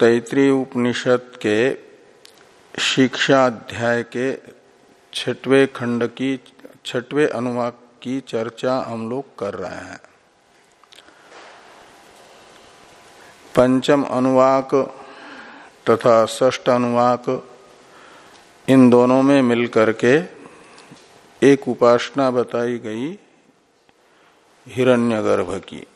तैतृय उपनिषद के शिक्षा अध्याय के छठवे खंड की, छठवे अनुवाक की चर्चा हम लोग कर रहे हैं। पंचम अनुवाक तथा ष्ट अनुवाक, इन दोनों में मिलकर के एक उपासना बताई गई हिरण्यगर्भ की।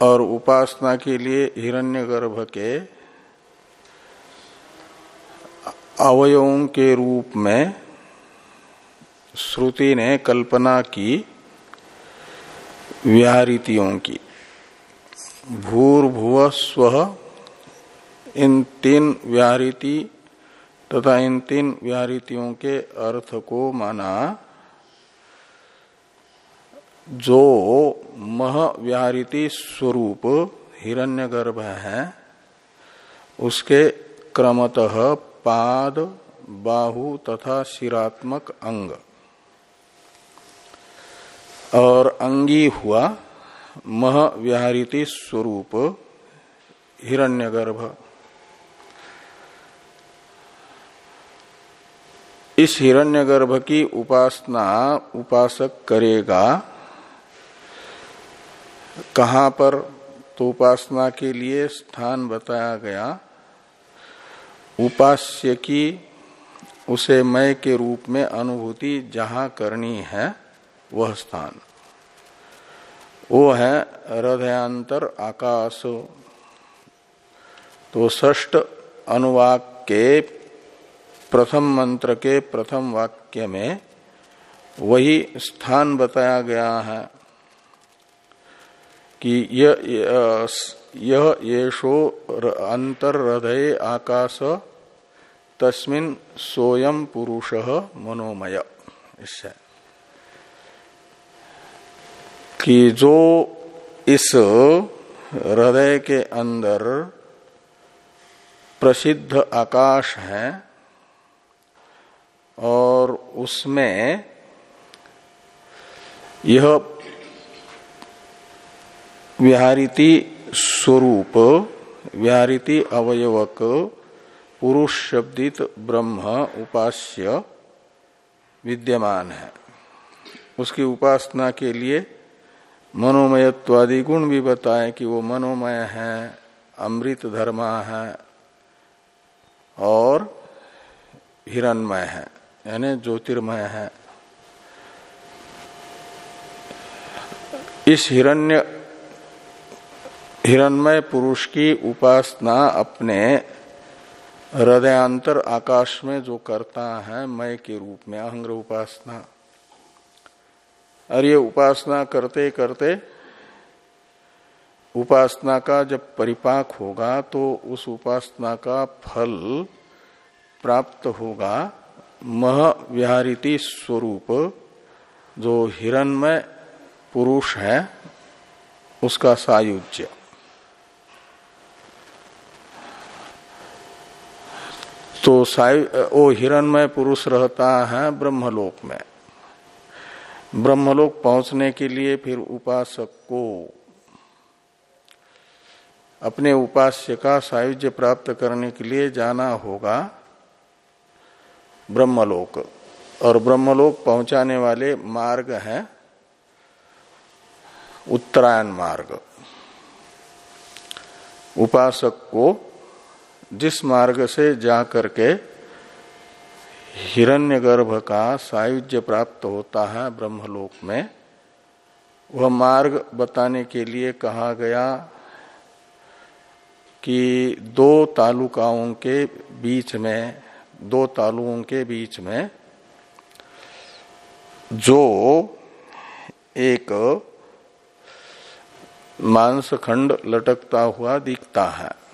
और उपासना के लिए हिरण्यगर्भ के अवयवों के रूप में श्रुति ने कल्पना की व्याहृतियों की। भूर्भुव स्व इन तीन व्याहृति तथा इन तीन व्याहृतियों के अर्थ को माना जो महव्याहृति स्वरूप हिरण्यगर्भ है, उसके क्रमतः पाद, बाहु तथा शिरात्मक अंग। और अंगी हुआ महव्याहृति स्वरूप हिरण्यगर्भ। इस हिरण्यगर्भ की उपासना उपासक करेगा कहाँ पर तो उपासना के लिए स्थान बताया गया? उपास्य की उसे मय के रूप में अनुभूति जहाँ करनी है, वह स्थान। वो है हृदयांतर आकाश। तो ष्ट अनुवाक के प्रथम मंत्र के प्रथम वाक्य में वही स्थान बताया गया है। कि यह येषो अंतर हृदय आकाश, तस्मिन सोयम पुरुष मनोमय। इससे। कि जो इस हृदय के अंदर प्रसिद्ध आकाश है और उसमें यह व्याहृति स्वरूप व्याहृति अवयवक पुरुष शब्दित ब्रह्म उपास्य विद्यमान है। उसकी उपासना के लिए मनोमयत्वादि गुण भी बताए कि वो मनोमय है, अमृत धर्मा है, और हिरणमय है, यानी ज्योतिर्मय है। इस हिरण्य हिरणमय पुरुष की उपासना अपने हृदयांतर आकाश में जो करता है, मय के रूप में, अहंग्र उपासना। और ये उपासना करते करते, उपासना का जब परिपाक होगा तो उस उपासना का फल प्राप्त होगा महव्याहृति स्वरूप। जो हिरणमय पुरुष है, उसका सायुज्य। तो साय वो हिरणमय पुरुष रहता है ब्रह्मलोक में। ब्रह्मलोक पहुँचने के लिए फिर उपासक को, अपने उपास्य का सायुज्य प्राप्त करने के लिए जाना होगा ब्रह्मलोक। और ब्रह्मलोक पहुँचाने वाले मार्ग हैं उत्तरायण मार्ग। उपासक को जिस मार्ग से जा करके हिरण्यगर्भ का सायुज्य प्राप्त होता है ब्रह्मलोक में, वह मार्ग बताने के लिए कहा गया कि दो तालुकाओं के बीच में, दो तालुओं के बीच में जो एक मांसखंड लटकता हुआ दिखता है।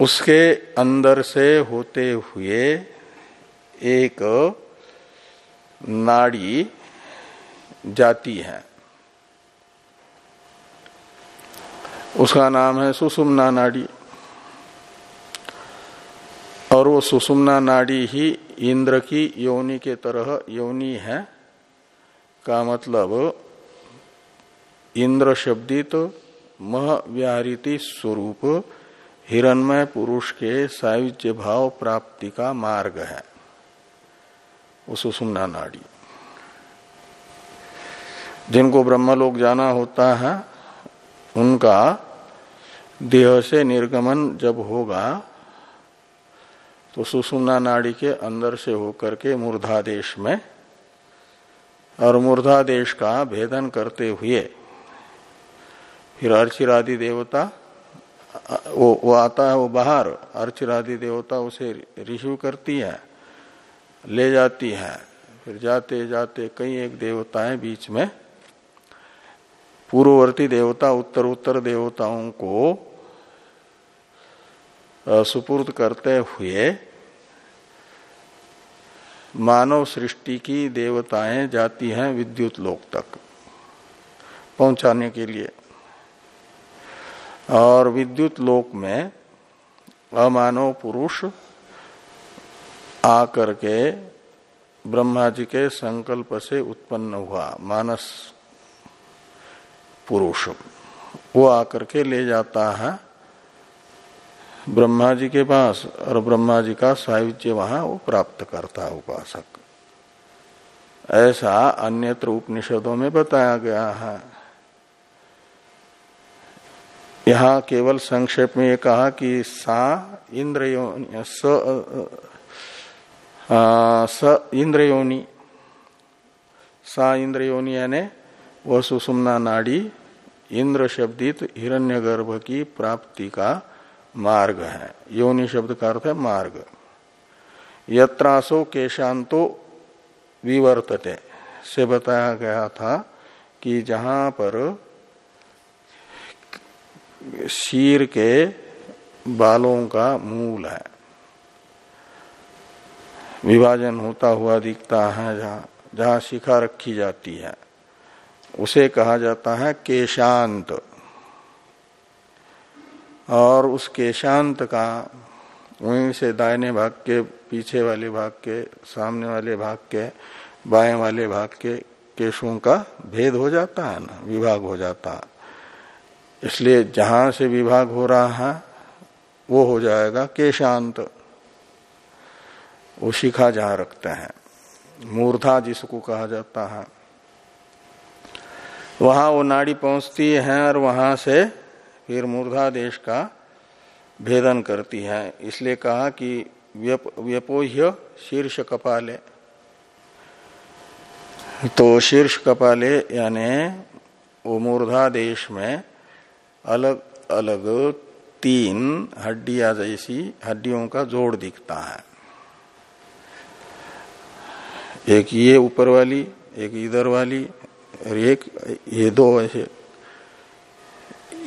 उसके अंदर से होते हुए एक नाड़ी जाती है। उसका नाम है सुषुम्ना नाड़ी। और वो सुषुम्ना नाड़ी ही इंद्र की योनि के तरह योनि है, का मतलब इंद्र शब्दित महव्याहृति स्वरूप हिरणमय पुरुष के सायुज्य भाव प्राप्ति का मार्ग है। वो सुषुम्ना नाड़ी। जिनको ब्रह्मलोक जाना होता है, उनका देह से निर्गमन जब होगा तो सुषुम्ना नाड़ी के अंदर से होकर के मूर्धादेश में और मूर्धादेश का भेदन करते हुए फिर अर्चिरादि देवता वो वो आता है, वो बाहर, अर्चिरादि देवता उसे रिसीव करती है, ले जाती है। फिर जाते जाते कई एक देवताएँ बीच में, पूर्ववर्ती देवता उत्तर उत्तर देवताओं को सुपुर्द करते हुए, मानव सृष्टि की देवताएँ जाती हैं विद्युत लोक तक, पहुँचाने के लिए। और विद्युत लोक में अमानव पुरुष आकर के ब्रह्मा जी के संकल्प से उत्पन्न हुआ, मानस पुरुष। वो आकर के ले जाता है ब्रह्मा जी के पास और ब्रह्मा जी का साहित्य वहाँ वो प्राप्त करता है उपासक। ऐसा अन्यत्र उपनिषदों में बताया गया है। यहाँ केवल संक्षेप में ये कहा कि सा इंद्रयोनि स, स इंद्रयोनि सा इंद्रयोनि यानी वह सुषुम्ना नाड़ी इंद्र शब्दित हिरण्यगर्भ की प्राप्ति का मार्ग है। योनि शब्द का अर्थ है मार्ग। यत्रासो केशांतो विवर्तते। से बताया गया था कि जहाँ पर शीर के बालों का मूल है। विभाजन होता हुआ दिखता है, जहाँ जहाँ शिखा रखी जाती है। उसे कहा जाता है केशांत। और उस केशांत का, वहीं से दाहिने भाग के, पीछे वाले भाग के, सामने वाले भाग के, बाएँ वाले भाग के केशों का भेद हो जाता है ना, विभाग हो जाता है। इसलिए जहाँ से विभाग हो रहा है वो हो जाएगा केशांत। वो शिखा जहाँ रखते हैं। मूर्धा जिसको कहा जाता है। वहाँ वो नाड़ी पहुँचती है और वहाँ से फिर मूर्धा देश का भेदन करती है। इसलिए कहा कि व्यप, व्यपोह्य शीर्ष कपाले। तो शीर्ष कपाले यानी वो मूर्धा देश में अलग अलग तीन हड्डिया जैसी हड्डियों का जोड़ दिखता है। एक ये ऊपर वाली, एक इधर वाली, और एक ये दो ऐसे।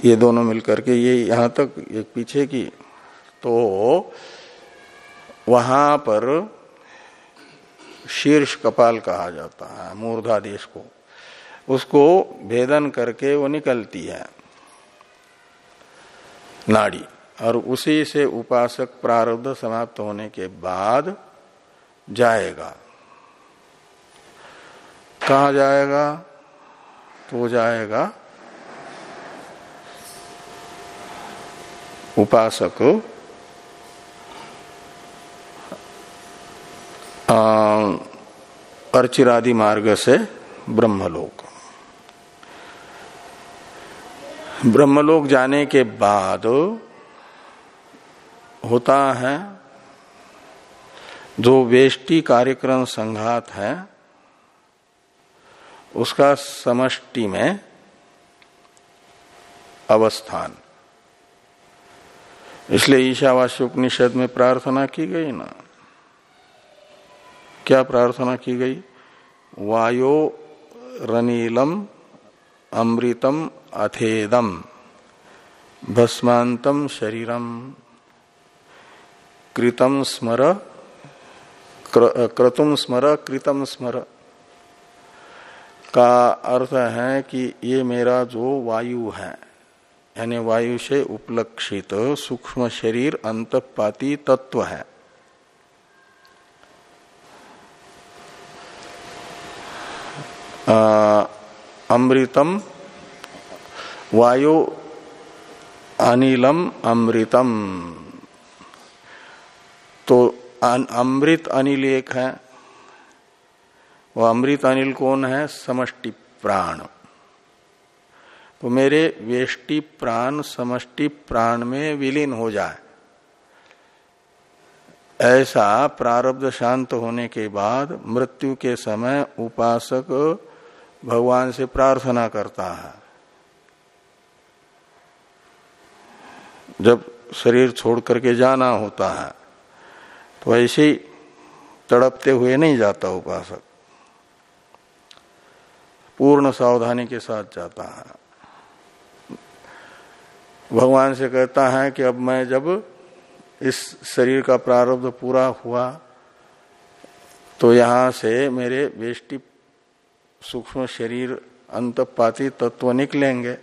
ये दोनों मिलकर के ये यहाँ तक, एक पीछे की। तो वहाँ पर शीर्ष कपाल कहा जाता है मूर्धा देश को। उसको भेदन करके वो निकलती है। नाड़ी। और उसी से उपासक प्रारब्ध समाप्त होने के बाद जाएगा। कहा जाएगा? तो जाएगा उपासक अर्चिरादि मार्ग से ब्रह्मलोक। ब्रह्मलोक जाने के बाद होता है, जो वेष्टि कार्यक्रम संघात है, उसका समष्टि में अवस्थान। इसलिए ईशावास्य उपनिषद में प्रार्थना की गई ना। क्या प्रार्थना की गई? वायो रनीलम अमृतम अथेदम। भस्मांतम शरीरम। कृतम स्मर क्रतुम स्मर, कृतम स्मर। का अर्थ है कि ये मेरा जो वायु है, यानी वायु से उपलक्षित सूक्ष्म शरीर अंतपाती तत्व है। अमृतम वायु अनिलम अमृतम। तो अमृत अनिल एक है। वो अमृत अनिल कौन है? समष्टि प्राण। तो मेरे वेष्टि प्राण, समष्टि प्राण में विलीन हो जाए। ऐसा प्रारब्ध शांत होने के बाद मृत्यु के समय उपासक भगवान से प्रार्थना करता है। जब शरीर छोड़ करके जाना होता है तो ऐसे ही तड़पते हुए नहीं जाता उपासक। पूर्ण सावधानी के साथ जाता है। भगवान से कहता है कि अब मैं जब इस शरीर का प्रारब्ध पूरा हुआ तो यहाँ से मेरे वेष्टि सूक्ष्म शरीर अंतपाती तत्व निकलेंगे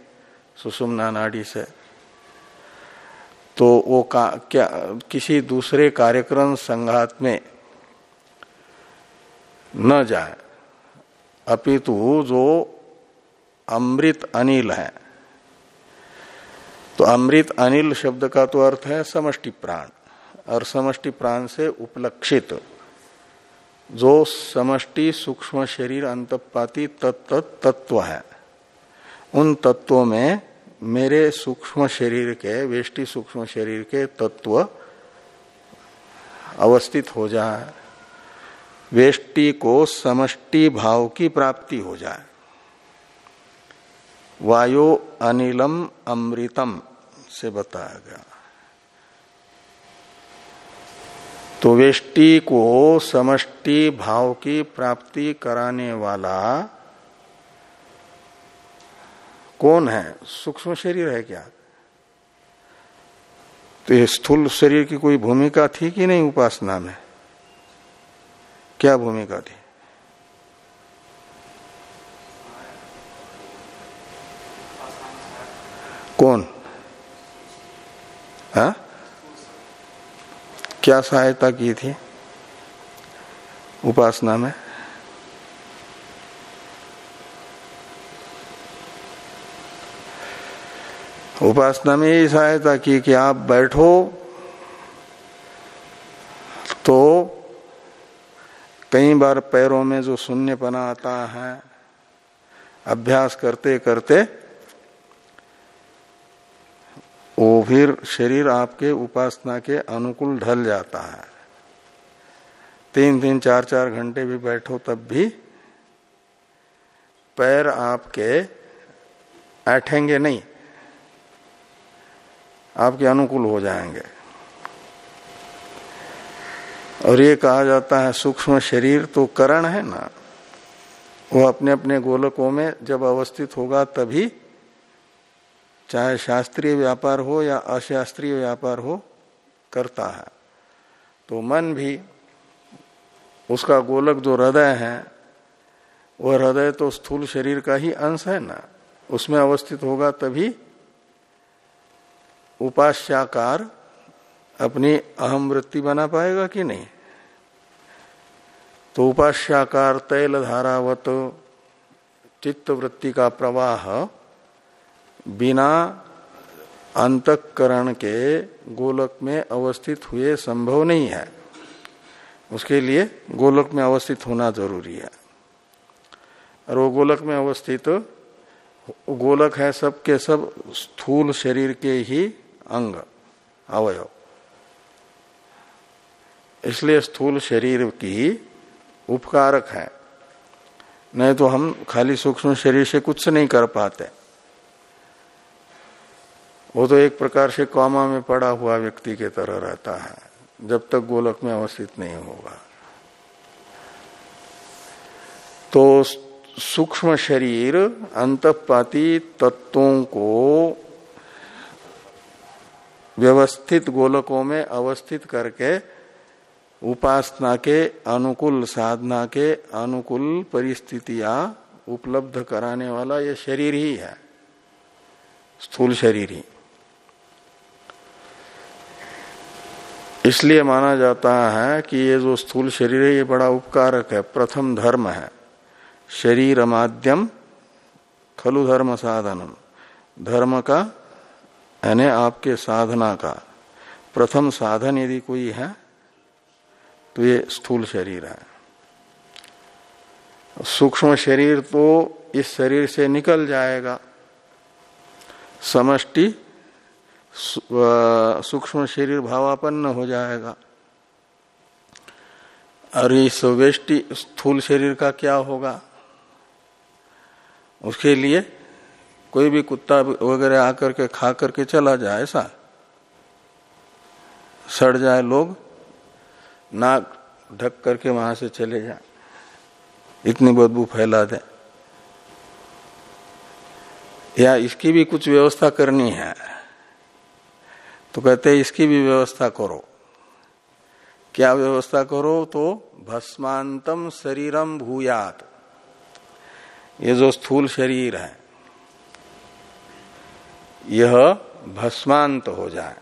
सुषुम्ना नाड़ी से। तो वो का, क्या, किसी दूसरे कार्यक्रम संघात में न जाए। अपितु जो अमृत अनिल है। तो अमृत अनिल शब्द का तो अर्थ है समष्टि प्राण। और समष्टि प्राण से उपलक्षित। जो समष्टि सूक्ष्म शरीर अंतपाती तत्त तत्व है। उन तत्वों में मेरे सूक्ष्म शरीर के, वेष्टि सूक्ष्म शरीर के तत्व अवस्थित हो जाए। वेष्टि को समष्टि भाव की प्राप्ति हो जाए। वायु अनिलम अमृतम से बताया गया। तो वेष्टि को समष्टि भाव की प्राप्ति कराने वाला कौन है? सूक्ष्म शरीर है क्या? तो ये स्थूल शरीर की कोई भूमिका थी कि नहीं उपासना में? क्या भूमिका थी? कौन? हा? क्या सहायता की थी उपासना में? उपासना में यही सहायता की कि आप बैठो तो कई बार पैरों में जो शून्यपना आता है, अभ्यास करते करते वो फिर शरीर आपके उपासना के अनुकूल ढल जाता है। तीन तीन चार चार घंटे भी बैठो तब भी पैर आपके ऐठेंगे नहीं, आपके अनुकूल हो जाएँगे। और ये कहा जाता है, सूक्ष्म शरीर तो करण है ना, वो अपने अपने गोलकों में जब अवस्थित होगा तभी चाहे शास्त्रीय व्यापार हो या अशास्त्रीय व्यापार हो, करता है। तो मन भी, उसका गोलक जो हृदय है, वह हृदय तो स्थूल शरीर का ही अंश है ना। उसमें अवस्थित होगा तभी उपास्याकार अपनी अहम वृत्ति बना पाएगा कि नहीं। तो उपास्याकार तैल धारावत चित्त वृत्ति का प्रवाह बिना अंतकरण के गोलक में अवस्थित हुए संभव नहीं है। उसके लिए गोलक में अवस्थित होना ज़रूरी है। और वो गोलक में अवस्थित, गोलक है सब के सब स्थूल शरीर के ही अंग, अवयव। इसलिए स्थूल शरीर की उपकारक है। नहीं तो हम खाली सूक्ष्म शरीर से कुछ नहीं कर पाते। वो तो एक प्रकार से कौमा में पड़ा हुआ व्यक्ति के तरह रहता है, जब तक गोलक में अवस्थित नहीं होगा। तो सूक्ष्म शरीर अंतपाती तत्वों को व्यवस्थित गोलकों में अवस्थित करके, उपासना के अनुकूल, साधना के अनुकूल परिस्थितियाँ उपलब्ध कराने वाला यह शरीर ही है, स्थूल शरीर ही। इसलिए माना जाता है कि ये जो स्थूल शरीर है, ये बड़ा उपकारक है, प्रथम धर्म है। शरीर माध्यम खलु धर्म साधनम। धर्म का, यानी आपके साधना का। प्रथम साधन यदि कोई है तो ये स्थूल शरीर है। सूक्ष्म शरीर तो इस शरीर से निकल जाएगा। समष्टि सूक्ष्म शरीर भावापन्न हो जाएगा। और इस वेष्टि स्थूल शरीर का क्या होगा? उसके लिए कोई भी कुत्ता वगैरह आकर के खा करके चला जाए, ऐसा? सड़ जाए लोग, नाक ढक करके वहाँ से चले जाए। इतनी बदबू फैला दे। या इसकी भी कुछ व्यवस्था करनी है। तो कहते हैं इसकी भी व्यवस्था करो। क्या व्यवस्था करो तो भस्मांतम शरीरम भूयात। ये जो स्थूल शरीर है यह भस्मांत हो जाए।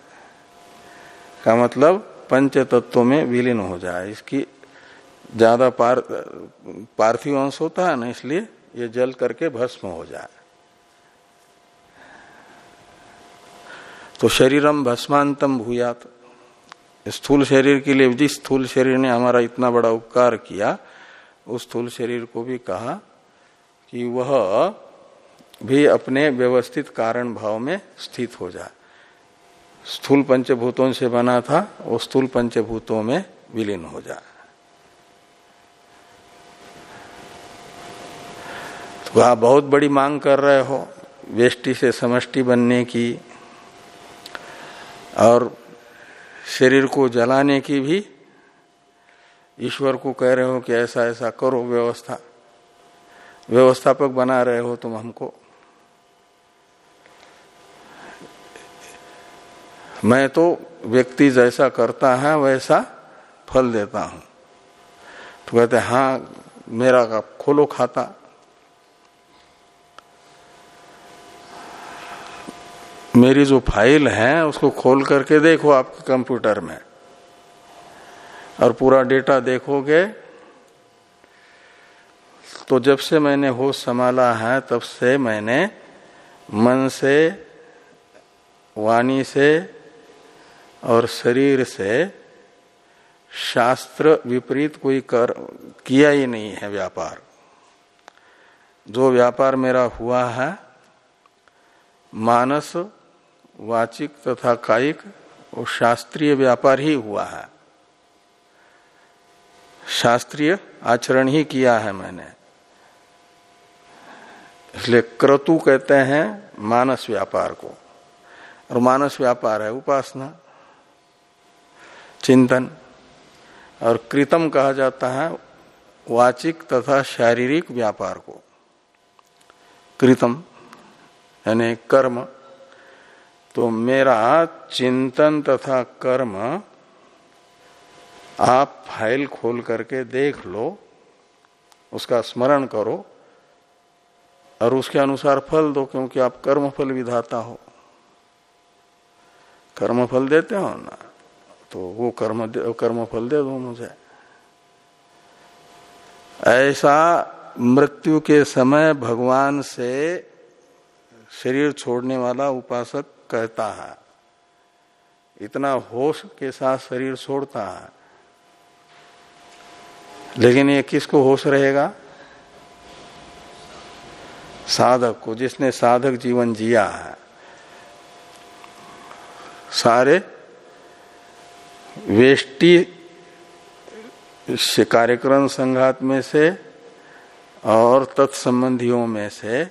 का मतलब पंच तत्वों में विलीन हो जाए। इसकी ज़्यादा पार, पार्थिव अंश होता है ना इसलिए ये जल करके भस्म हो जाए। तो शरीरम भस्मांतम भूयात। स्थूल शरीर के लिए जिस स्थूल शरीर ने हमारा इतना बड़ा उपकार किया, उस स्थूल शरीर को भी कहा कि वह भी अपने व्यवस्थित कारण भाव में स्थित हो जाए स्थूल पंचभूतों से बना था, वो स्थूल पंचभूतों में विलीन हो जाए तो आप बहुत बड़ी मांग कर रहे हो, वेष्टि से समष्टि बनने की। और शरीर को जलाने की भी ईश्वर को कह रहे हो कि ऐसा ऐसा करो व्यवस्था। व्यवस्थापक बना रहे हो तुम हमको। मैं तो व्यक्ति जैसा करता है, वैसा फल देता हूँ। तो कहते हाँ मेरा का खोलो खाता। मेरी जो फ़ाइल है, उसको खोल करके देखो आपके कंप्यूटर में। और पूरा डेटा देखोगे तो जब से मैंने होश संभाला है, तब से मैंने मन से, वाणी से और शरीर से शास्त्र विपरीत कोई कर, किया ही नहीं है व्यापार। जो व्यापार मेरा हुआ है, मानस वाचिक तथा कायिक वो शास्त्रीय व्यापार ही हुआ है। शास्त्रीय आचरण ही किया है मैंने। इसलिए क्रतु कहते हैं मानस व्यापार को। और मानस व्यापार है उपासना, चिंतन, और कृतम कहा जाता है वाचिक तथा शारीरिक व्यापार को। कृतम, यानी कर्म तो मेरा चिंतन तथा कर्म आप फ़ाइल खोल करके देख लो, उसका स्मरण करो, और उसके अनुसार फल दो, क्योंकि आप कर्म फल विधाता हो। कर्म फल देते हो ना तो वो कर्म कर्म फल दे दो मुझे। ऐसा मृत्यु के समय भगवान से शरीर छोड़ने वाला उपासक कहता है, इतना होश के साथ शरीर छोड़ता है। लेकिन ये किसको होश रहेगा? साधक को, जिसने साधक जीवन जिया है। सारे वेष्टि कार्यक्रम संघात में से और तत्संबंधियों में से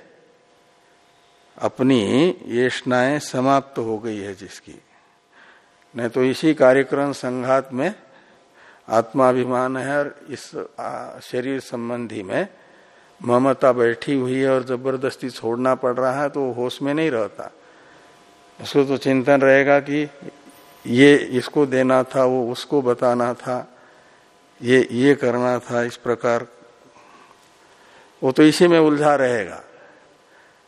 अपनी येषणाएँ समाप्त हो गई है जिसकी। नहीं तो इसी कार्यक्रम संघात में आत्माभिमान है और इस शरीर संबंधी में ममता बैठी हुई है और ज़बरदस्ती छोड़ना पड़ रहा है तो होश में नहीं रहता। उसको तो चिंतन रहेगा कि ये इसको देना था, वो उसको बताना था, ये ये करना था इस प्रकार। वो तो इसी में उलझा रहेगा।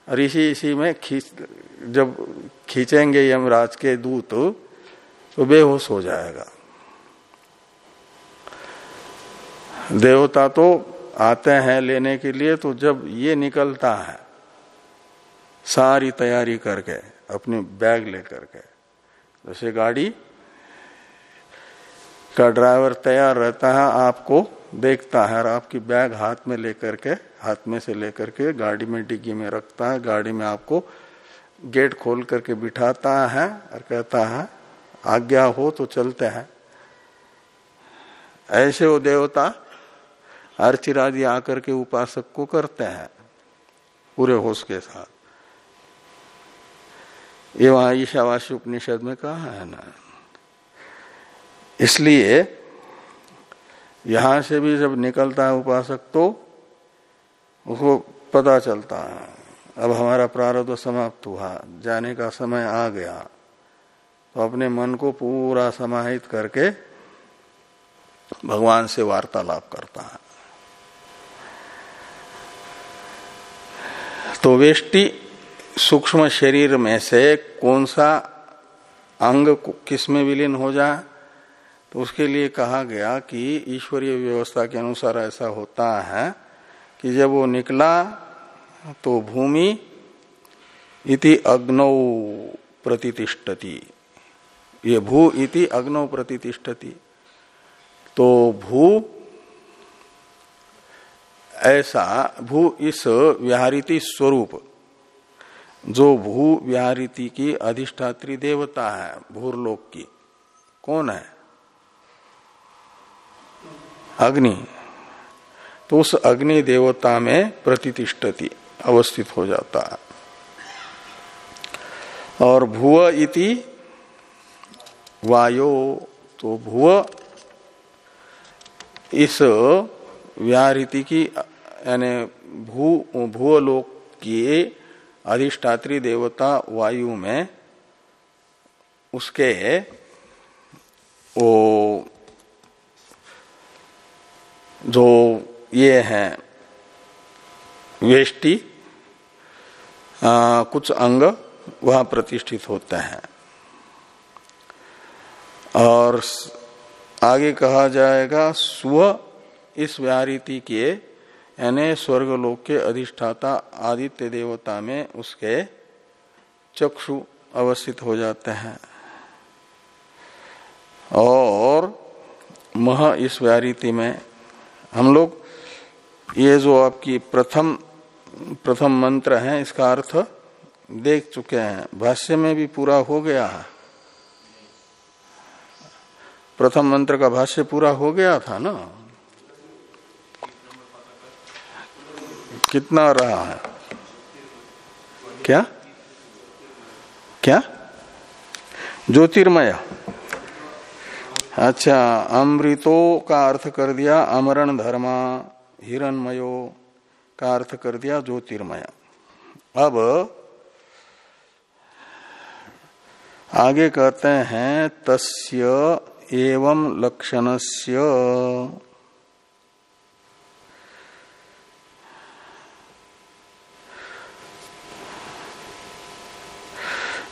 इसी इसी में खींच, जब खींचेंगे यमराज के दूत तो बेहोश हो जाएगा। देवता तो आते हैं लेने के लिए तो जब ये निकलता है, सारी तैयारी करके, अपनी बैग लेकर के, जैसे गाड़ी का ड्राइवर तैयार रहता है, आपको देखता है और आपकी बैग हाथ में लेकर के, हाथ में से लेकर के गाड़ी में, डिग्गी में रखता है, गाड़ी में आपको गेट खोल करके बिठाता है और कहता है, आज्ञा हो तो चलते हैं। ऐसे वो देवता अर्चिरादि आकर के उपासक को करते हैं, पूरे होश के साथ। ये वहाँ ईशावासी उपनिषद में कहा है ना। इसलिए यहाँ से भी जब निकलता है उपासक तो उसको पता चलता है। अब हमारा प्रारब्ध समाप्त हुआ, जाने का समय आ गया। तो अपने मन को पूरा समाहित करके भगवान से वार्तालाप करता है। तो वेष्टि सूक्ष्म शरीर में से कौन सा अंग किसमें विलीन हो जाए? तो उसके लिए कहा गया कि ईश्वरीय व्यवस्था के अनुसार ऐसा होता है कि जब वो निकला तो भूमि इति अग्नौ प्रतिष्ठति ये भू इति अग्नौ प्रतिष्ठति तो भू ऐसा, भू इस व्याहृति स्वरूप, जो भू व्याहृति की अधिष्ठात्री देवता है, भूरलोक की। कौन है? अग्नि। तो उस अग्नि देवता में प्रतिष्ठति अवस्थित हो जाता है। और भुव इति वायो तो भुव इस व्याहृति की, यानी भू भूलोक की अधिष्ठात्री देवता वायु में उसके वो जो ये है, वेष्टि कुछ अंग वह प्रतिष्ठित होते हैं। और आगे कहा जाएगा, स्व इस व्याहृति के, यानी स्वर्गलोक के अधिष्ठाता आदित्य देवता में उसके चक्षु अवस्थित हो जाते हैं। और मह इस व्यारीति में हम लोग, ये जो आपकी प्रथम प्रथम मंत्र है, इसका अर्थ देख चुके हैं। भाष्य में भी पूरा हो गया है। प्रथम मंत्र का भाष्य पूरा हो गया था ना? कितना रहा है? क्या? क्या? ज्योतिर्मय। अच्छा अमृतो का अर्थ कर दिया, अमरण धर्मा, हिरणमयो का अर्थ कर दिया, ज्योतिर्मय। अब, आगे कहते हैं, तस्य एवं लक्षणस्य।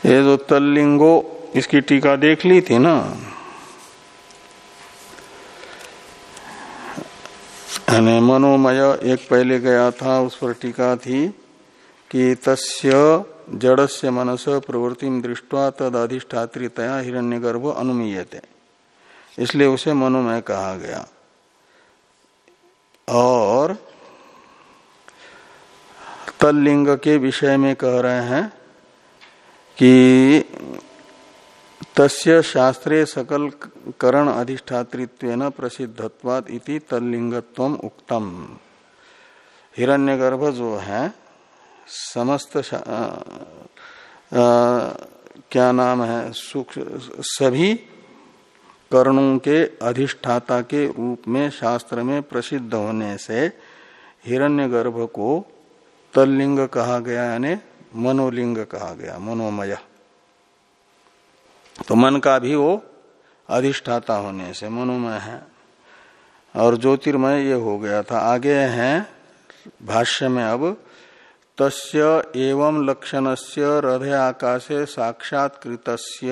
ये जो तल्लिंगो, इसकी टीका देख ली थी ना? मनोमय एक पहले गया था उस पर टीका थी कि तस्य जड़स्य मनस प्रवृत्ति दृष्टवा तद अधिष्ठात्रितया हिरण्यगर्भ अनुमीयते इसलिए उसे मनोमय कहा गया और तल्लिंग के विषय में कह रहे हैं कि तस्य शास्त्रे सकल करण अधिष्ठातृत्व प्रसिद्धत्वाद इति तल्लिंगत्व उक्तम। हिरण्यगर्भ जो है समस्त आ, आ, क्या नाम है सुख सभी कर्णों के अधिष्ठाता के रूप में शास्त्र में प्रसिद्ध होने से हिरण्यगर्भ को तल्लिंग कहा गया यानी मनोलिंग कहा गया मनोमय। तो मन का भी वो अधिष्ठाता होने से मनोमय है। और ज्योतिर्मय ये हो गया था। आगे है भाष्य में अब, तस्य एवं लक्षणस्य हृदय आकाशे साक्षात्कृतस्य,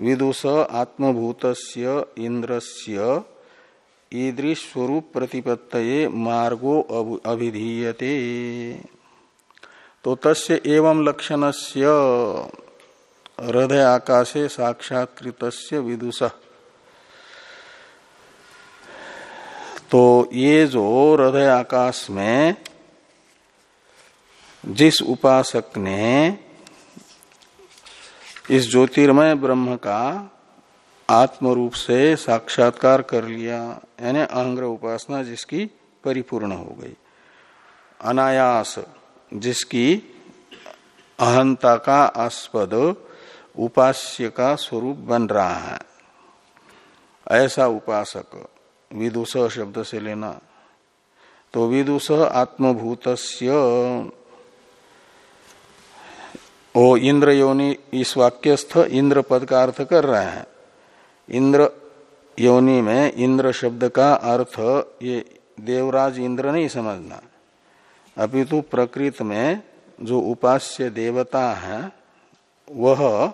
विदुष आत्मभूतस्य इंद्रस्य ईदृश स्वरूप प्रतिपत्तये मार्गो अभिधीयते। तो तस्य एवं लक्षण से हृदय आकाशे साक्षात्कृत विदुष। तो ये जो हृदय आकाश में जिस उपासक ने इस ज्योतिर्मय ब्रह्म का आत्म रूप से साक्षात्कार कर लिया, यानी अहंग्र उपासना जिसकी परिपूर्ण हो गई, अनायास जिसकी अहंता का आस्पद उपास्य का स्वरूप बन रहा है। ऐसा उपासक विदुष शब्द से लेना। तो विदुष आत्मभूत ओ इंद्र योनि इस वाक्यस्थ इंद्र पद का अर्थ कर रहे हैं। इंद्र योनि में इंद्र शब्द का अर्थ ये देवराज इंद्र नहीं समझना। अपितु प्रकृत में जो उपास्य देवता है, वह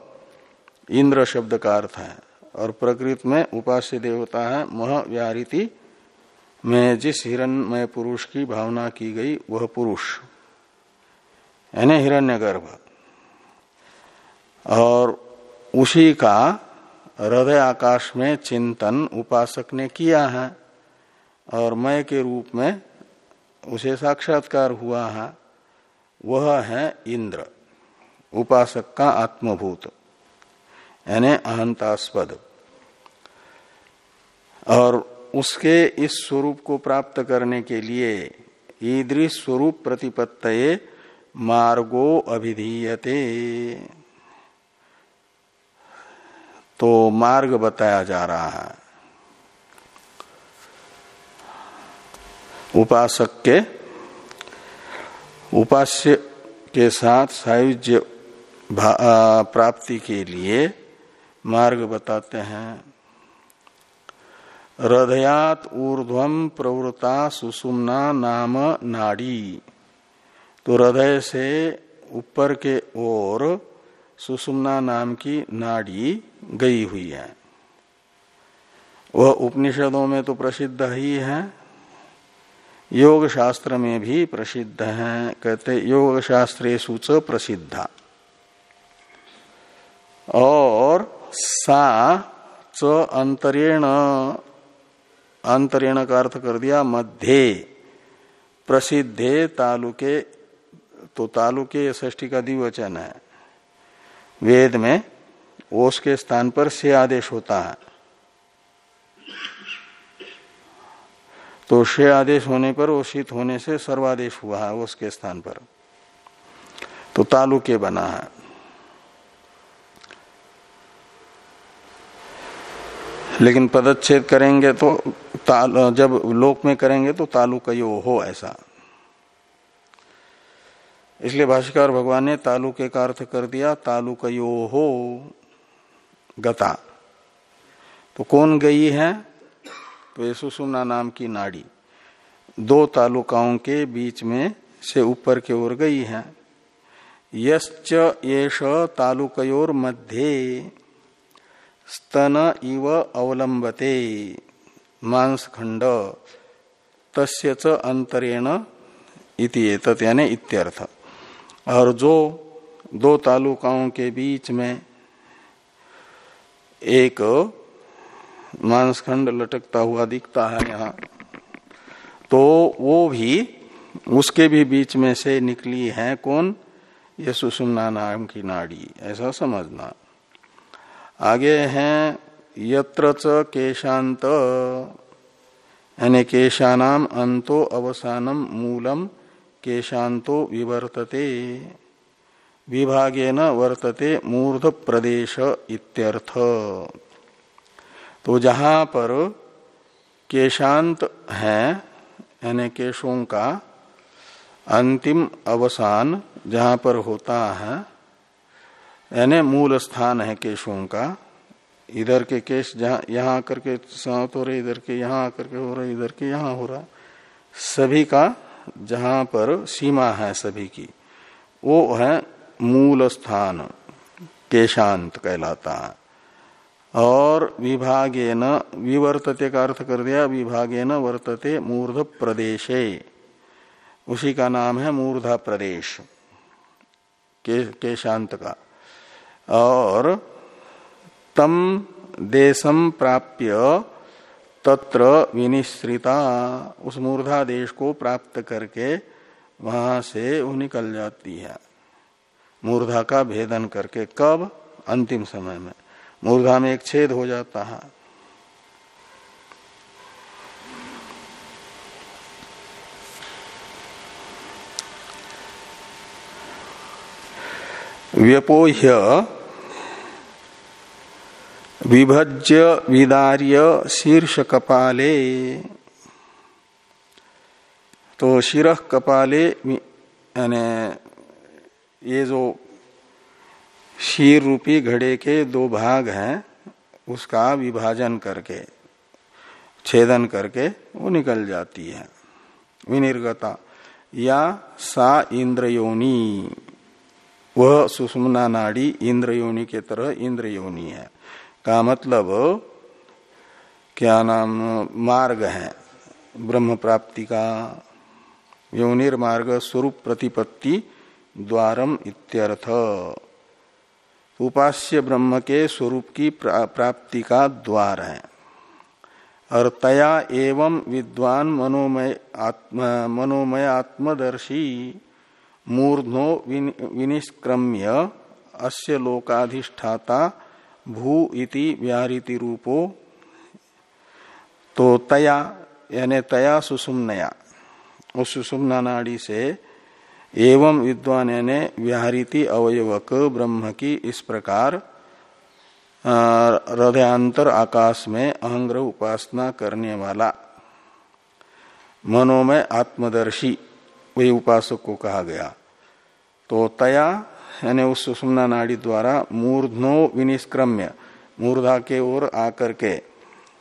इंद्र शब्द का अर्थ है। और प्रकृत में उपास्य देवता है, मह व्याहृति में जिस हिरणमय पुरुष की भावना की गई, वह पुरुष। यानी हिरण्यगर्भ। और उसी का हृदय आकाश में चिंतन उपासक ने किया है। और मय के रूप में उसे साक्षात्कार हुआ है। वह है इंद्र, उपासक का आत्मभूत। यानी अहंतास्पद। और उसके इस स्वरूप को प्राप्त करने के लिए ईदृश स्वरूप प्रतिपत्त मार्गो अभिधीयते। तो मार्ग बताया जा रहा है। उपासक के, उपास्य के साथ सायुज्य प्राप्ति के लिए मार्ग बताते हैं। हृदयात ऊर्ध्वम प्रवृत्ता सुसुमना नाम नाड़ी। तो हृदय से ऊपर के ओर सुसुमना नाम की नाड़ी गई हुई है। वह उपनिषदों में तो प्रसिद्ध ही है। योग शास्त्र में भी प्रसिद्ध है। कहते योग शास्त्रे सूच प्रसिद्धा। और सा च अंतरेण अंतरेण का अर्थ कर दिया, मध्य, प्रसिद्धे तालुके तो तालुके ष्ठी का द्विवचन है। वेद में ओस के स्थान पर से आदेश होता है। तो शे आदेश होने पर ओषित होने से सर्वादेश हुआ है ओस के स्थान पर। तो तालुके बना है। लेकिन पदच्छेद करेंगे तो जब लोक में करेंगे तो तालु यो हो ऐसा। इसलिए भाष्यकार भगवान ने तालुके का अर्थ कर दिया तालुक यो हो, गता। तो कौन गई है? तो ये सुसुमना नाम की नाड़ी। दो तालुकाओं के बीच में से ऊपर की ओर गई है। यश्च येष तालुकयोर मध्य स्तन इव अवलंबते मांस खंड तस्य अंतरेण इति यानी इत्यर्थ और जो दो तालुकाओं के बीच में एक मांसखंड लटकता हुआ दिखता है यहाँ तो वो भी उसके भी बीच में से निकली है कौन ये सुषुम्ना नाम की नाड़ी ऐसा समझना। आगे हैं यत्र च केशांत यानी केशानाम अंतो अवसानम मूलम केशांतो विवर्तते। विभागेन वर्तते मूर्ध प्रदेश इत्यर्थ। तो जहाँ पर केशांत है, यानी केशों का अंतिम अवसान जहाँ पर होता है यानी मूल स्थान है केशों का। इधर के केश जहाँ यहाँ आकर के समाप्त हो रहे इधर के यहाँ आकर के हो रहे इधर के यहाँ हो रहा। सभी का जहाँ पर सीमा है सभी की वो है मूल स्थान केशांत कहलाता है। और विभागे न विवर्तते का अर्थ कर दिया विभागे न वर्तते मूर्ध प्रदेशे। उसी का नाम है मूर्धा प्रदेश के, केशांत का। और तम देशम प्राप्य तत्र विनिश्रिता। उस मूर्धा देश को प्राप्त करके वहाँ से वो निकल जाती है। मूर्धा का भेदन करके कब? अंतिम समय में। मूर्धा में एक छेद हो जाता है। व्यपोह्य विभज्य विदार्य शीर्ष कपाले तो शिर कपाले यानी ये जो शीर रूपी घड़े के दो भाग हैं, उसका विभाजन करके, छेदन करके वो निकल जाती है। विनिर्गता, या सा इंद्रयोनी। वह सुषमना नाड़ी इंद्रयोनी के तरह इंद्रयोनी है। का मतलब क्या नाम, मार्ग है। ब्रह्म प्राप्ति का योनिर्मार्ग स्वरूप प्रतिपत्ति, द्वारम इत्यर्थ। उपास्य ब्रह्म के स्वरूप की प्राप्ति का द्वार है। और तया एवं विद्वान मनोमय आत्म, मनोमय आत्मदर्शी, मूर्धो विनिष्क्रम्य, अस्य लोकाधिष्ठाता भू इति व्याहृति रूपो तो तया, यानी तया सुषुम्नया उस सुषुम्ना नाड़ी से एवं विद्वान यानी व्याहृति अवयवक ब्रह्म की इस प्रकार हृदयांतर आकाश में अहंग्रह उपासना करने वाला। मनोमय आत्मदर्शी, वही उपासक को कहा गया। तो तया यानी उस सुषुम्ना नाड़ी द्वारा मूर्धनो विनिष्क्रम्य, मूर्धा के ओर आकर के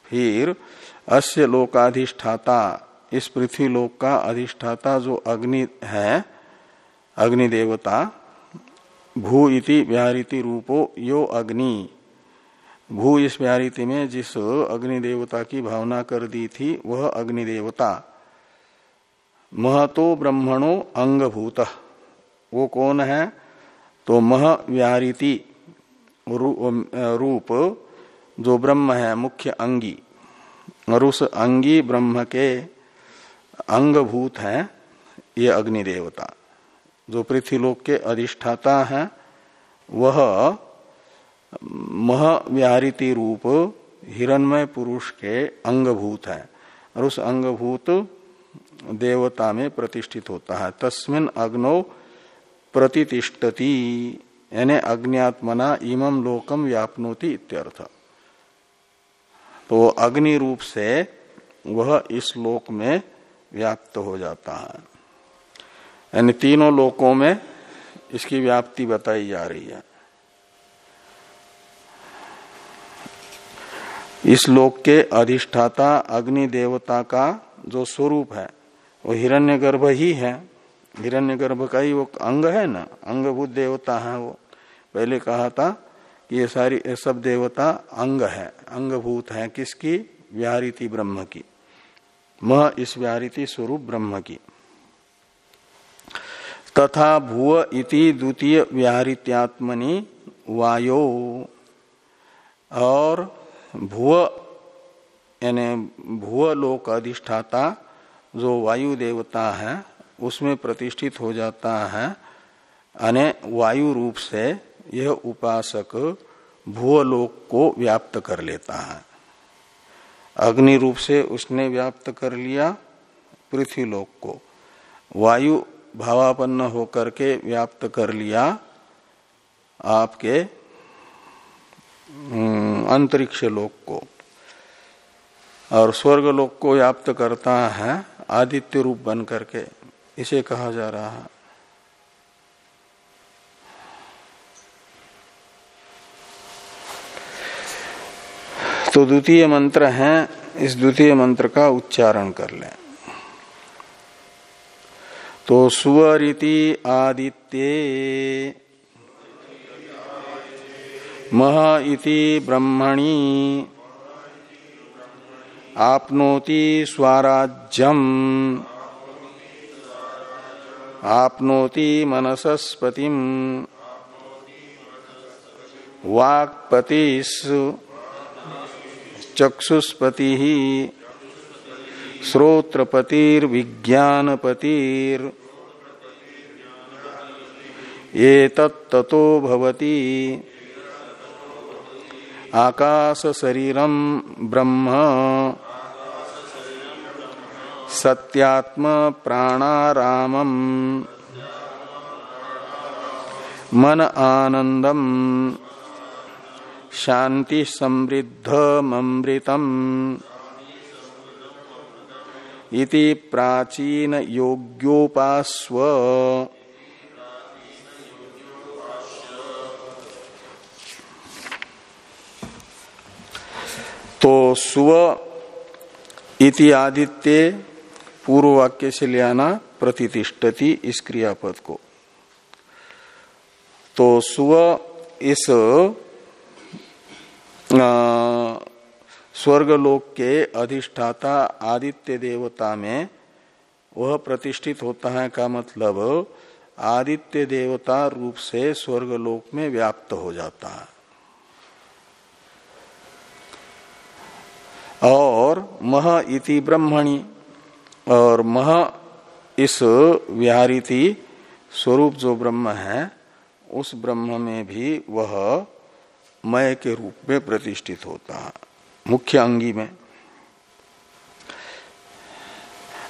फिर अस्य लोकाधिष्ठाता, इस पृथ्वी लोक का अधिष्ठाता जो अग्नि है, अग्नि देवता, भू इति व्याहृति रूपो यो अग्नि। भू इस व्याहृति में जिस अग्नि देवता की भावना कर दी थी, वह अग्नि देवता। महतो ब्रह्मणो अंगभूत। वो कौन है? तो मह व्याहृति रूप जो ब्रह्म है, मुख्य अंगी। और उस अंगी ब्रह्म के अंगभूत है, ये अग्नि देवता जो पृथ्वीलोक के अधिष्ठाता है, वह महव्याहृति रूप हिरणमय पुरुष के अंगभूत है। और उस अंगभूत देवता में प्रतिष्ठित होता है। तस्मिन अग्नो प्रतिष्ठती। यानी अग्नियात्मना इमम लोकम व्यापनोति इत्यर्थ। तो अग्नि रूप से वह इस लोक में व्याप्त हो जाता है। यानी तीनों लोकों में इसकी व्याप्ति बताई जा रही है। इस लोक के अधिष्ठाता अग्नि देवता का जो स्वरूप है, वो हिरण्यगर्भ ही है। हिरण्यगर्भ का ही वो अंग है ना? अंगभूत देवता है वो। पहले कहा था कि ये सारी, ये सब देवता अंग है। अंगभूत है किसकी? व्याहृति ब्रह्म की। मह इस व्याहृति स्वरूप ब्रह्म की। तथा भूव इति द्वितीय व्याहृत्यात्मनि वायो। और भूव, यानी भुव लोक अधिष्ठाता जो वायु देवता है उसमें प्रतिष्ठित हो जाता है। अने वायु रूप से यह उपासक भूलोक को व्याप्त कर लेता है। अग्नि रूप से उसने व्याप्त कर लिया पृथ्वीलोक को। वायु भावापन्न होकर के व्याप्त कर लिया आपके अंतरिक्ष लोक को। और स्वर्ग लोक को व्याप्त करता है आदित्य रूप बन करके। इसे कहा जा रहा है। तो द्वितीय मंत्र है, इस द्वितीय मंत्र का उच्चारण कर लें। तो सुवरिति आदित्य, मह इति ब्रह्मणि, आपनोति स्वराज्यम। आपनोति मनसस्पति वाक्पति चक्षुष्पति श्रोत्रपतिर्विज्ञानपतिर। ये तत्तो भवती। आकाश शरीरम ब्रह्म। सत्यात्म प्राणारामम मन आनंदम शांति समृद्धमृतम इति प्राचीन योग्योपास्व। तो स्व इति आदित्य पूर्व वाक्य से ले आना प्रतिष्ठति इस क्रियापद को। तो स्व इस स्वर्गलोक के अधिष्ठाता आदित्य देवता में वह प्रतिष्ठित होता है का मतलब आदित्य देवता रूप से स्वर्गलोक में व्याप्त हो जाता है। और मह इति ब्रह्मणि और मह इस विहारिति स्वरूप जो ब्रह्म है उस ब्रह्म में भी वह मय के रूप में प्रतिष्ठित होता है मुख्य अंगी में।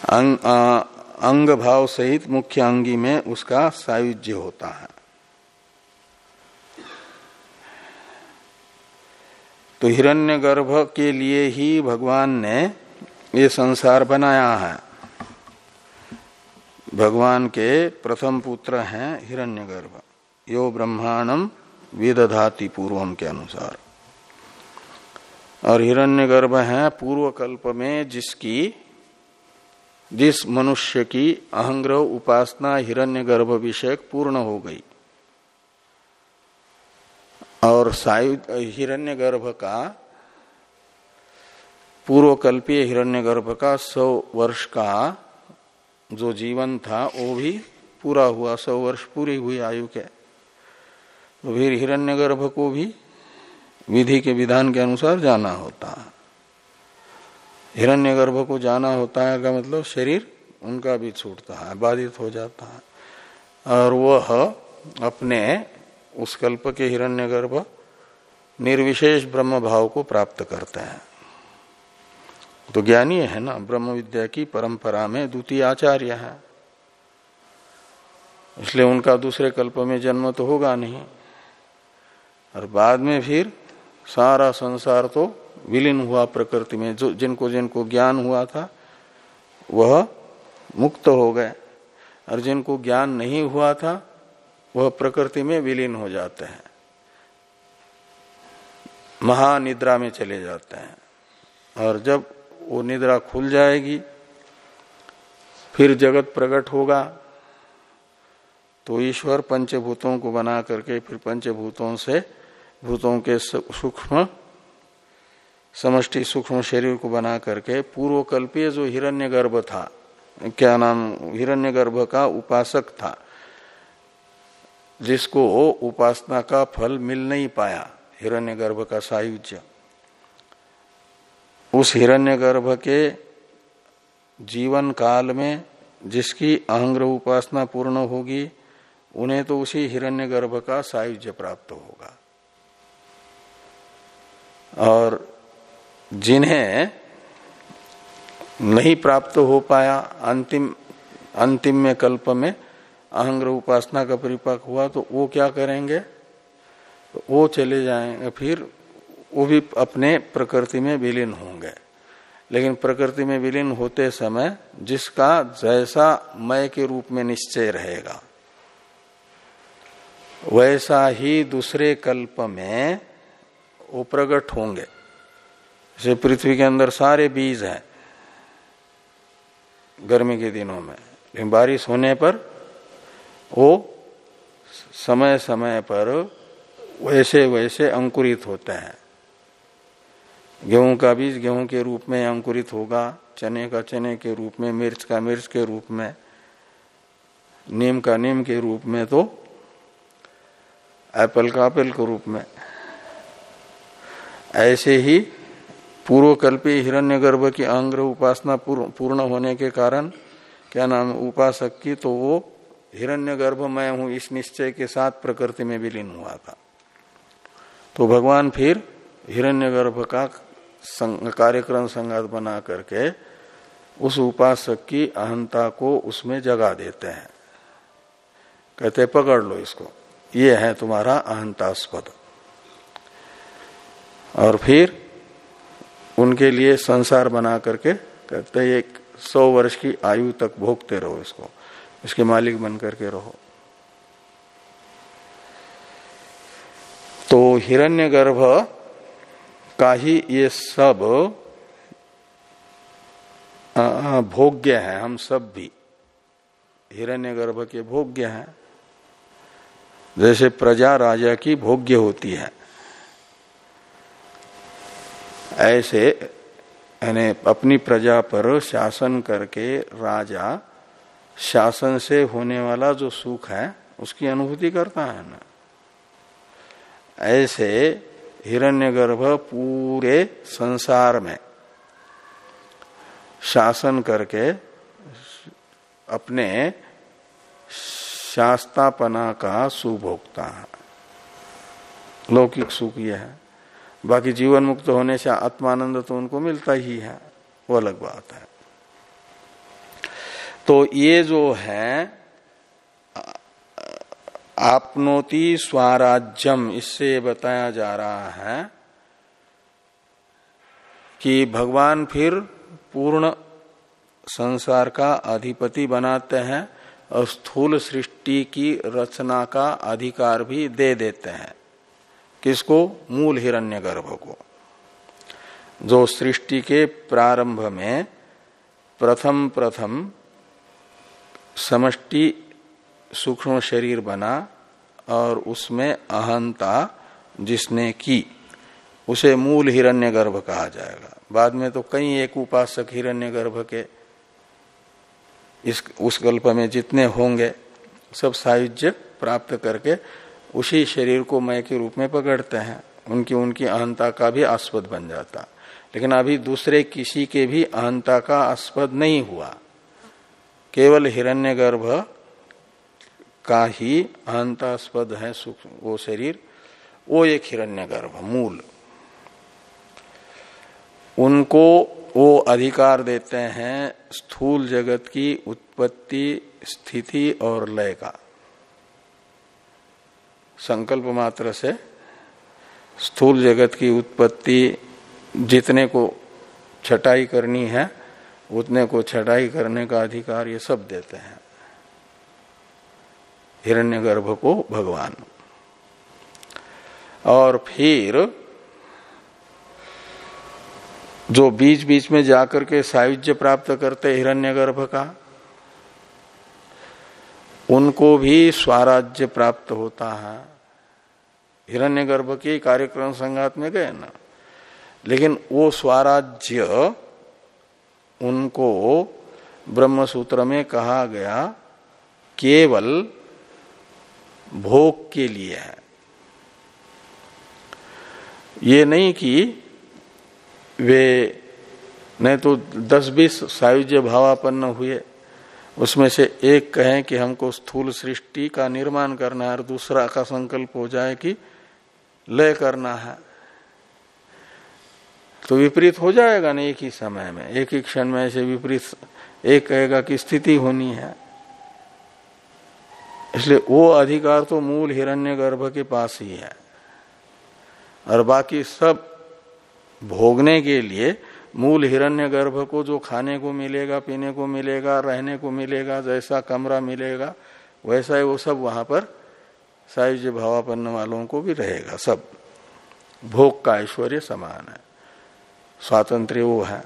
अंग, आ, अंग भाव सहित मुख्य अंगी में उसका सायुज्य होता है। तो हिरण्यगर्भ के लिए ही भगवान ने ये संसार बनाया है। भगवान के प्रथम पुत्र हैं हिरण्यगर्भ। यो ब्रह्मांडम वेदधाति पूर्वम के अनुसार। और हिरण्यगर्भ है पूर्व कल्प में जिसकी, जिस मनुष्य की अहंग्रह उपासना हिरण्यगर्भ विषयक पूर्ण हो गई। और हिरण्यगर्भ का, पूर्वकल्पीय हिरण्यगर्भ का सौ वर्ष का जो जीवन था, वो भी पूरा हुआ, सौ वर्ष पूरी हुई आयु के। तो फिर हिरण्यगर्भ को भी विधि के विधान के अनुसार जाना होता। है हिरण्यगर्भ को जाना होता है का मतलब शरीर उनका भी छूटता है, बाधित हो जाता है। और वह अपने उस कल्प के हिरण्यगर्भ निर्विशेष ब्रह्म भाव को प्राप्त करते हैं। तो ज्ञानी है ना, ब्रह्म विद्या की परंपरा में द्वितीय आचार्य है। इसलिए उनका दूसरे कल्प में जन्म तो होगा नहीं। और बाद में फिर सारा संसार तो विलीन हुआ प्रकृति में, जो जिनको जिनको ज्ञान हुआ था, वह मुक्त हो गए। और जिनको ज्ञान नहीं हुआ था, वह प्रकृति में विलीन हो जाते हैं। महानिद्रा में चले जाते हैं। और जब वो निद्रा खुल जाएगी। फिर जगत प्रकट होगा। तो ईश्वर पंचभूतों को बना करके फिर पंचभूतों से, भूतों के सूक्ष्म, समष्टि सूक्ष्म शरीर को बना करके पूर्वकल्पीय जो हिरण्यगर्भ था, क्या नाम, हिरण्यगर्भ का उपासक था, जिसको उपासना का फल मिल नहीं पाया, हिरण्यगर्भ का सायुज्य। उस हिरण्यगर्भ के जीवन काल में जिसकी अहंग्र उपासना पूर्ण होगी, उन्हें तो उसी हिरण्यगर्भ का सायुज्य प्राप्त होगा। और जिन्हें नहीं प्राप्त हो पाया अंतिम अंतिम में कल्प में अहंग्र उपासना का परिपाक हुआ तो वो क्या करेंगे? तो वो चले जाएँगे फिर वो भी अपने प्रकृति में विलीन होंगे। लेकिन प्रकृति में विलीन होते समय जिसका जैसा मय के रूप में निश्चय रहेगा, वैसा ही दूसरे कल्प में वो प्रकट होंगे। जैसे पृथ्वी के अंदर सारे बीज हैं गर्मी के दिनों में, लेकिन बारिश होने पर वो समय समय पर वैसे वैसे अंकुरित होते हैं। गेहूँ का बीज गेहूँ के रूप में अंकुरित होगा, चने का चने के रूप में, मिर्च का मिर्च के रूप में, नीम का नीम के रूप में तो एप्पल का एप्पल के रूप में। ऐसे ही पूर्वकल्पी हिरण्यगर्भ की अंग्र उपासना पूर्ण होने के कारण, क्या नाम, उपासक की तो वो हिरण्यगर्भ मैं हूँ, इस निश्चय के साथ प्रकृति में विलीन हुआ था। तो भगवान फिर हिरण्यगर्भ का कार्यक्रम संगत बना करके उस उपासक की अहंता को उसमें जगा देते हैं। कहते पकड़ लो इसको। ये है तुम्हारा अहंतास्पद। और फिर उनके लिए संसार बना करके कहते एक सौ वर्ष की आयु तक भोगते रहो इसको। इसके मालिक बन करके रहो। तो हिरण्यगर्भ का ही ये सब भोग्य है, हम सब भी। हिरण्यगर्भ के भोग्य हैं। जैसे प्रजा राजा की भोग्य होती है। ऐसे, यानी अपनी प्रजा पर शासन करके राजा शासन से होने वाला जो सुख है, उसकी अनुभूति करता है ना। ऐसे हिरण्यगर्भ पूरे संसार में शासन करके अपने शास्तापना का सुभोगता है। लौकिक सुख यह है। बाकी जीवन मुक्त होने से आत्मानंद तो उनको मिलता ही है। वो अलग बात है। तो ये जो है आपनोति स्वराज्यम, इससे बताया जा रहा है कि भगवान फिर पूर्ण संसार का अधिपति बनाते हैं और स्थूल सृष्टि की रचना का अधिकार भी दे देते हैं। किसको? मूल हिरण्यगर्भ को। जो सृष्टि के प्रारंभ में प्रथम प्रथम समष्टि सूक्ष्म शरीर बना और उसमें अहंता जिसने की, उसे मूल हिरण्यगर्भ कहा जाएगा। बाद में तो कई एक उपासक हिरण्यगर्भ के इस, उस कल्प में जितने होंगे, सब सायुज्य प्राप्त करके उसी शरीर को मय के रूप में पकड़ते हैं। उनकी उनकी अहंता का भी आस्पद बन जाता। लेकिन अभी दूसरे किसी के भी अहंता का आस्पद नहीं हुआ। केवल हिरण्यगर्भ का ही अहंतास्पद है सुख, वो शरीर, वो एक हिरण्यगर्भ, मूल। उनको वो अधिकार देते हैं स्थूल जगत की उत्पत्ति, स्थिति और लय का। संकल्प मात्र से स्थूल जगत की उत्पत्ति जितने को छटाई करनी है, उतने को छटाई करने का अधिकार ये सब देते हैं। हिरण्यगर्भ को भगवान। और फिर जो बीच बीच में जाकर के सायुज्य प्राप्त करते हिरण्यगर्भ का, उनको भी स्वराज्य प्राप्त होता है। हिरण्यगर्भ के कार्यक्रम संघात में गए ना, लेकिन वो स्वराज्य उनको ब्रह्म सूत्र में कहा गया, केवल भोग के लिए है। ये नहीं कि वे, नहीं तो दस बीस सायुज्य भावापन्न हुए। उसमें से एक कहें कि हमको स्थूल सृष्टि का निर्माण करना है और दूसरा का संकल्प हो जाए कि लय करना है। तो विपरीत हो जाएगा ना एक ही समय में? एक ही क्षण में ऐसे विपरीत, एक कहेगा कि स्थिति होनी है। इसलिए वो अधिकार तो मूल हिरण्यगर्भ के पास ही है। और बाकी सब भोगने के लिए मूल हिरण्यगर्भ को जो खाने को मिलेगा, पीने को मिलेगा, रहने को मिलेगा, जैसा कमरा मिलेगा, वैसा ही वो सब वहाँ पर सायुज भावापन्न वालों को भी रहेगा। सब भोग का ऐश्वर्य समान है। स्वातंत्र वो है।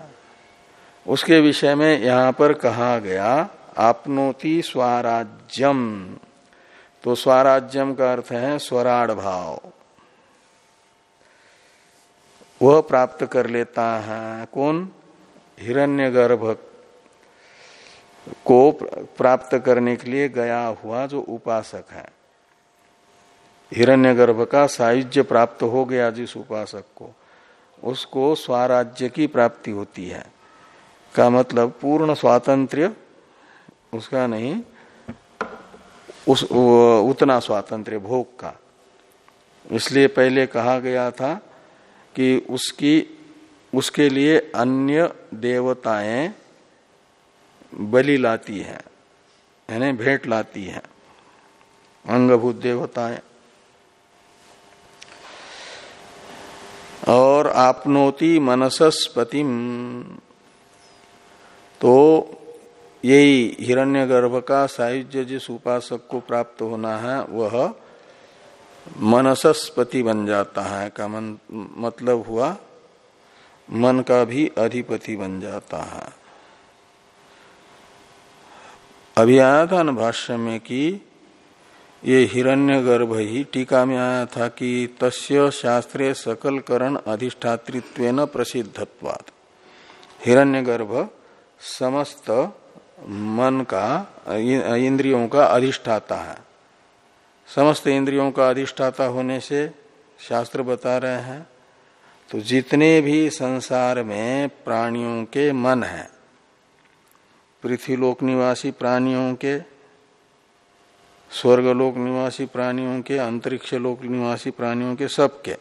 उसके विषय में यहाँ पर कहा गया, आपनोति स्वराज्यम। तो स्वराज्यम का अर्थ है स्वराड़ भाव। वह प्राप्त कर लेता है। कौन? हिरण्यगर्भ को प्राप्त करने के लिए गया हुआ जो उपासक है। हिरण्यगर्भ का सायुज्य प्राप्त हो गया जिस उपासक को, उसको स्वराज्य की प्राप्ति होती है। का मतलब पूर्ण स्वातंत्र्य, उसका नहीं उस उतना स्वातंत्र भोग का। इसलिए पहले कहा गया था कि उसकी, उसके लिए अन्य देवताएँ बलि लाती है, यानी भेंट लाती है, अंगभूत देवताएँ। और आपनोति मनसस्पतिम तो यही हिरण्यगर्भ का सायुज्य जिस उपासक को प्राप्त होना है वह मनसस्पति बन जाता है का मन, मतलब हुआ मन का भी अधिपति बन जाता है। अभी आया था ना भाष्य में कि ये हिरण्यगर्भ ही टीका में आया था कि तस्य शास्त्रे सकल करण अधिष्ठातृत्व प्रसिद्धत्वाद हिरण्यगर्भ समस्त मन का इंद्रियों का अधिष्ठाता है। समस्त इंद्रियों का अधिष्ठाता होने से शास्त्र बता रहे हैं तो जितने भी संसार में प्राणियों के मन है, पृथ्वीलोक निवासी प्राणियों के, स्वर्गलोक निवासी प्राणियों के अंतरिक्ष लोक निवासी प्राणियों के सबके,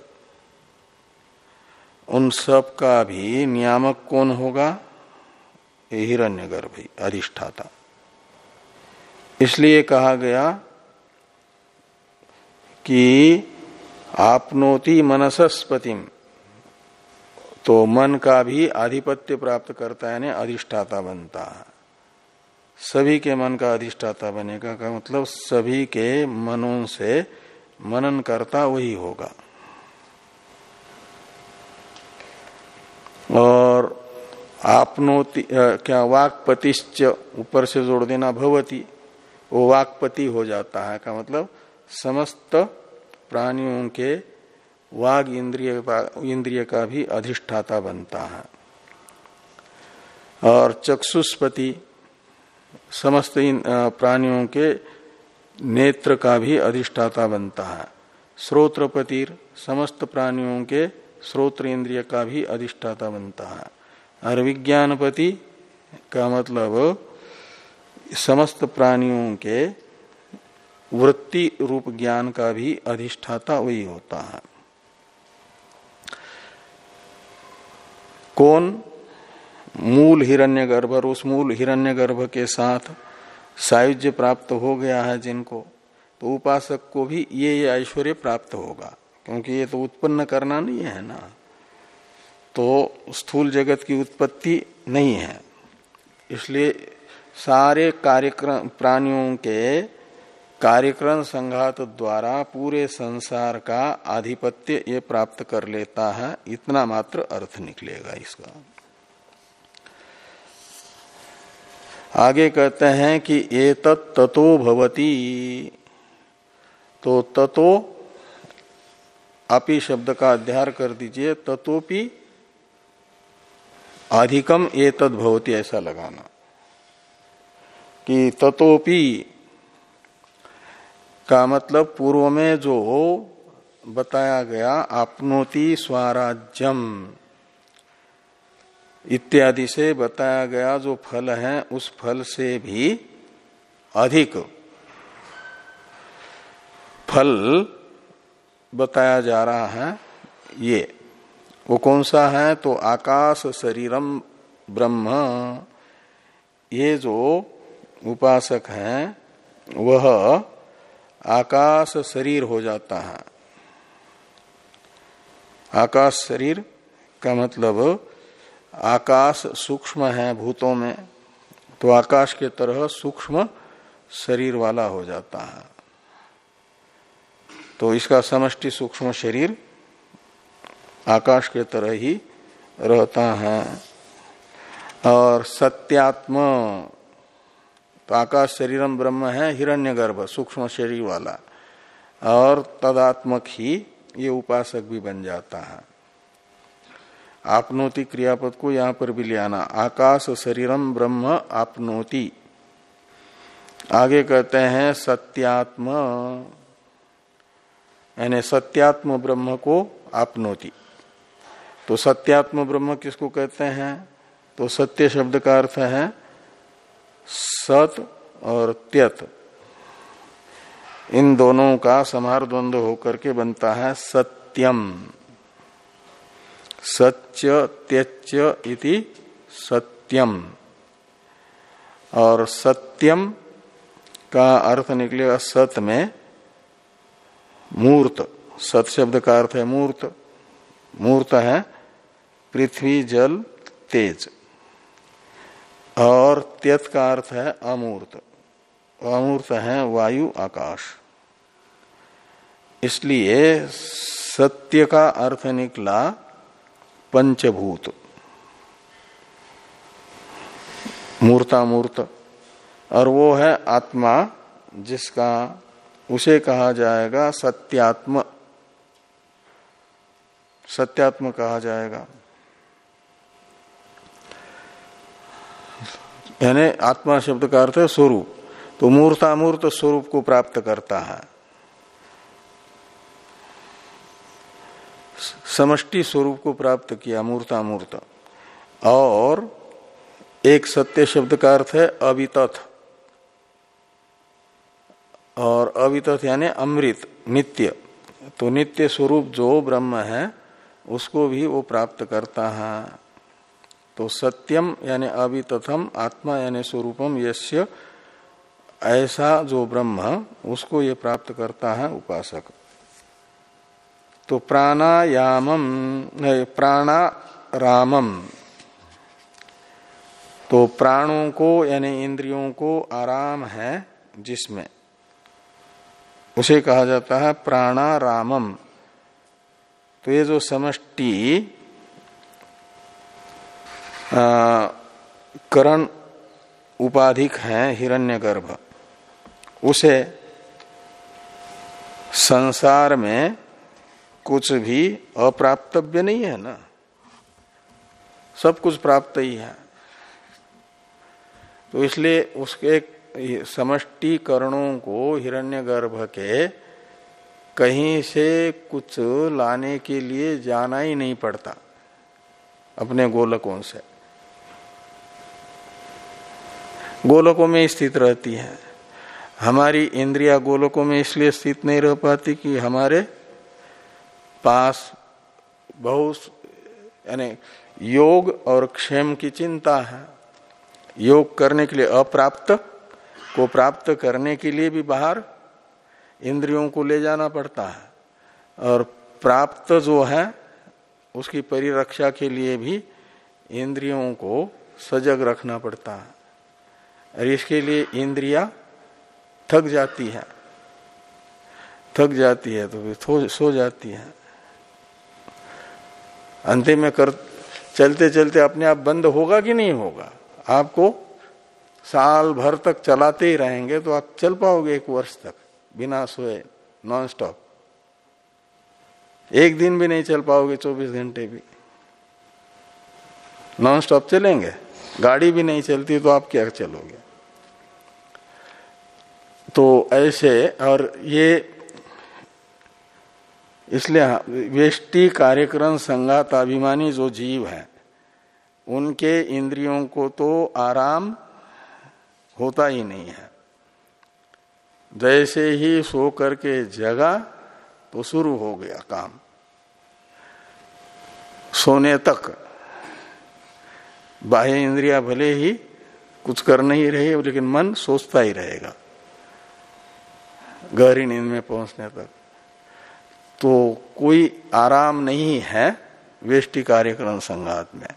उन सब का भी नियामक कौन होगा? हिरण्य गर्भ अधिष्ठाता। इसलिए कहा गया कि आपनोति मनसस्पतिम तो मन का भी आधिपत्य प्राप्त करता है अधिष्ठाता बनता है। सभी के मन का अधिष्ठाता बनेगा, का मतलब सभी के मनों से मनन करता वही होगा। और आपनोति क्या वाकपतिश्च ऊपर से जोड़ देना भवती, वो वाकपति हो जाता है, का मतलब समस्त प्राणियों के वाग इंद्रिय इंद्रिय का भी अधिष्ठाता बनता है। और चक्षुष्पति समस्त प्राणियों के नेत्र का भी अधिष्ठाता बनता है। श्रोत्रपतिर समस्त प्राणियों के श्रोत्र इंद्रिय का भी अधिष्ठाता बनता है। और विज्ञानपति का मतलब समस्त प्राणियों के वृत्ति रूप ज्ञान का भी अधिष्ठाता वही होता है। कौन? मूल हिरण्यगर्भ और उस मूल हिरण्यगर्भ के साथ सायुज्य प्राप्त हो गया है जिनको तो उपासक को भी ये ये ऐश्वर्य प्राप्त होगा, क्योंकि ये तो उत्पन्न करना नहीं है ना। तो स्थूल जगत की उत्पत्ति नहीं है। इसलिए सारे कार्यक्रम, प्राणियों के कार्यक्रम संघात द्वारा पूरे संसार का आधिपत्य ये प्राप्त कर लेता है। इतना मात्र अर्थ निकलेगा इसका। आगे कहते हैं कि ये तत्तो भवती। तो ततो, अपि शब्द का अध्यार कर दीजिए, ततोपि अधिकम ये तद भवती ऐसा लगाना कि ततोपि का मतलब पूर्व में जो बताया गया आपनोति स्वराज्यम इत्यादि से बताया गया जो फल है, उस फल से भी अधिक फल बताया जा रहा है ये। वो कौन सा है? तो आकाश शरीरम ब्रह्म। ये जो उपासक हैं, वह आकाश शरीर हो जाता है। आकाश शरीर का मतलब आकाश सूक्ष्म है भूतों में तो आकाश के तरह सूक्ष्म शरीर वाला हो जाता है। तो इसका समष्टि सूक्ष्म शरीर आकाश के तरह ही रहता है। और सत्यात्म तो आकाश शरीरम ब्रह्म है, हिरण्यगर्भ, सूक्ष्म शरीर वाला। और तदात्मक ही ये उपासक भी बन जाता है। आपनोति क्रियापद को यहाँ पर भी ले आना। आकाश शरीरम ब्रह्म आपनोति। आगे कहते हैं, सत्यात्म। यानी सत्यात्म ब्रह्म को आपनोति। तो सत्यात्म ब्रह्म किसको कहते हैं? तो सत्य शब्द का अर्थ है सत और त्यत। इन दोनों का समार द्वंद होकर के बनता है सत्यम। सत्य त्यच इति सत्यम। और सत्यम का अर्थ निकलेगा सत में मूर्त। सत शब्द का अर्थ है मूर्त। मूर्त है पृथ्वी, जल, तेज। और त्यत का अर्थ है अमूर्त। अमूर्त है वायु, आकाश। इसलिए सत्य का अर्थ निकला पंचभूत। मूर्तामूर्त। और वो है आत्मा, जिसका उसे कहा जाएगा सत्यात्म। सत्यात्म कहा जाएगा। यानी आत्मा शब्द का अर्थ है स्वरूप। तो मूर्तामूर्त स्वरूप को प्राप्त करता है। समष्टि स्वरूप को प्राप्त किया, मूर्तामूर्त। और एक सत्य शब्द का अर्थ है अवितथ। और अवितथ यानी अमृत, नित्य। तो नित्य स्वरूप जो ब्रह्म है, उसको भी वो प्राप्त करता है। तो सत्यम यानी अवितथम, आत्मा यानी स्वरूपम यश्य ऐसा जो ब्रह्म, उसको ये प्राप्त करता है उपासक। तो प्राणायामम प्राणारामम। तो प्राणों को यानी इंद्रियों को आराम है जिसमें। उसे कहा जाता है प्राणारामम। तो ये जो समष्टि करण उपाधिक है, हिरण्यगर्भ। उसे संसार में कुछ भी अप्राप्तव्य नहीं है ना? सब कुछ प्राप्त ही है। तो इसलिए उसके समष्टि करणों को हिरण्यगर्भ के कहीं से कुछ लाने के लिए जाना ही नहीं पड़ता अपने गोलकों से। गोलकों में स्थित रहती है। हमारी इंद्रिया गोलकों में इसलिए स्थित नहीं रह पाती कि हमारे पास बहुत, यानी योग और क्षेम की चिंता है। योग करने के लिए अप्राप्त, को प्राप्त करने के लिए भी बाहर इंद्रियों को ले जाना पड़ता है। और प्राप्त जो है, उसकी परिरक्षा के लिए भी इंद्रियों को सजग रखना पड़ता है। और इसके लिए इंद्रिया थक जाती है। थक जाती है तो फिर सो जाती है। अंतिम में कर, चलते चलते अपने आप बंद होगा कि नहीं होगा? आपको साल भर तक चलाते ही रहेंगे तो आप चल पाओगे एक वर्ष तक बिना सोए नॉन स्टॉप एक दिन भी नहीं चल पाओगे, चौबीस घंटे भी। नॉन स्टॉप चलेंगे? गाड़ी भी नहीं चलती तो आप क्या चलोगे? तो ऐसे, और ये इसलिए वेष्टि कार्यक्रम संगात अभिमानी जो जीव है, उनके इंद्रियों को तो आराम होता ही नहीं है। जैसे ही सो करके जगा तो शुरू हो गया काम। सोने तक बाह्य इंद्रिया भले ही कुछ कर नहीं रही लेकिन मन सोचता ही रहेगा। गहरी नींद में पहुँचने तक। तो कोई आराम नहीं है वेष्टि कार्यक्रम संघात में।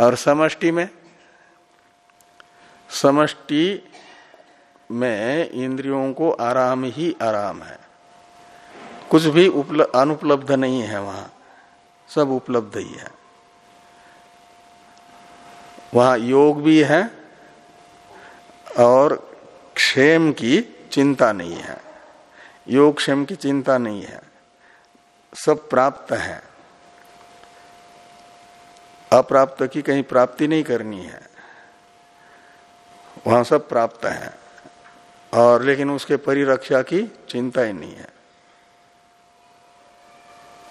और समष्टि में? समष्टि में इंद्रियों को आराम ही आराम है। कुछ भी अनुपलब्ध नहीं है वहाँ। सब उपलब्ध ही है। वहाँ योग भी है और क्षेम की चिंता नहीं है। योग क्षेम की चिंता नहीं है। सब प्राप्त है। अप्राप्त की कहीं प्राप्ति नहीं करनी है। वहाँ सब प्राप्त है। और लेकिन उसके परिरक्षा की चिंता ही नहीं है।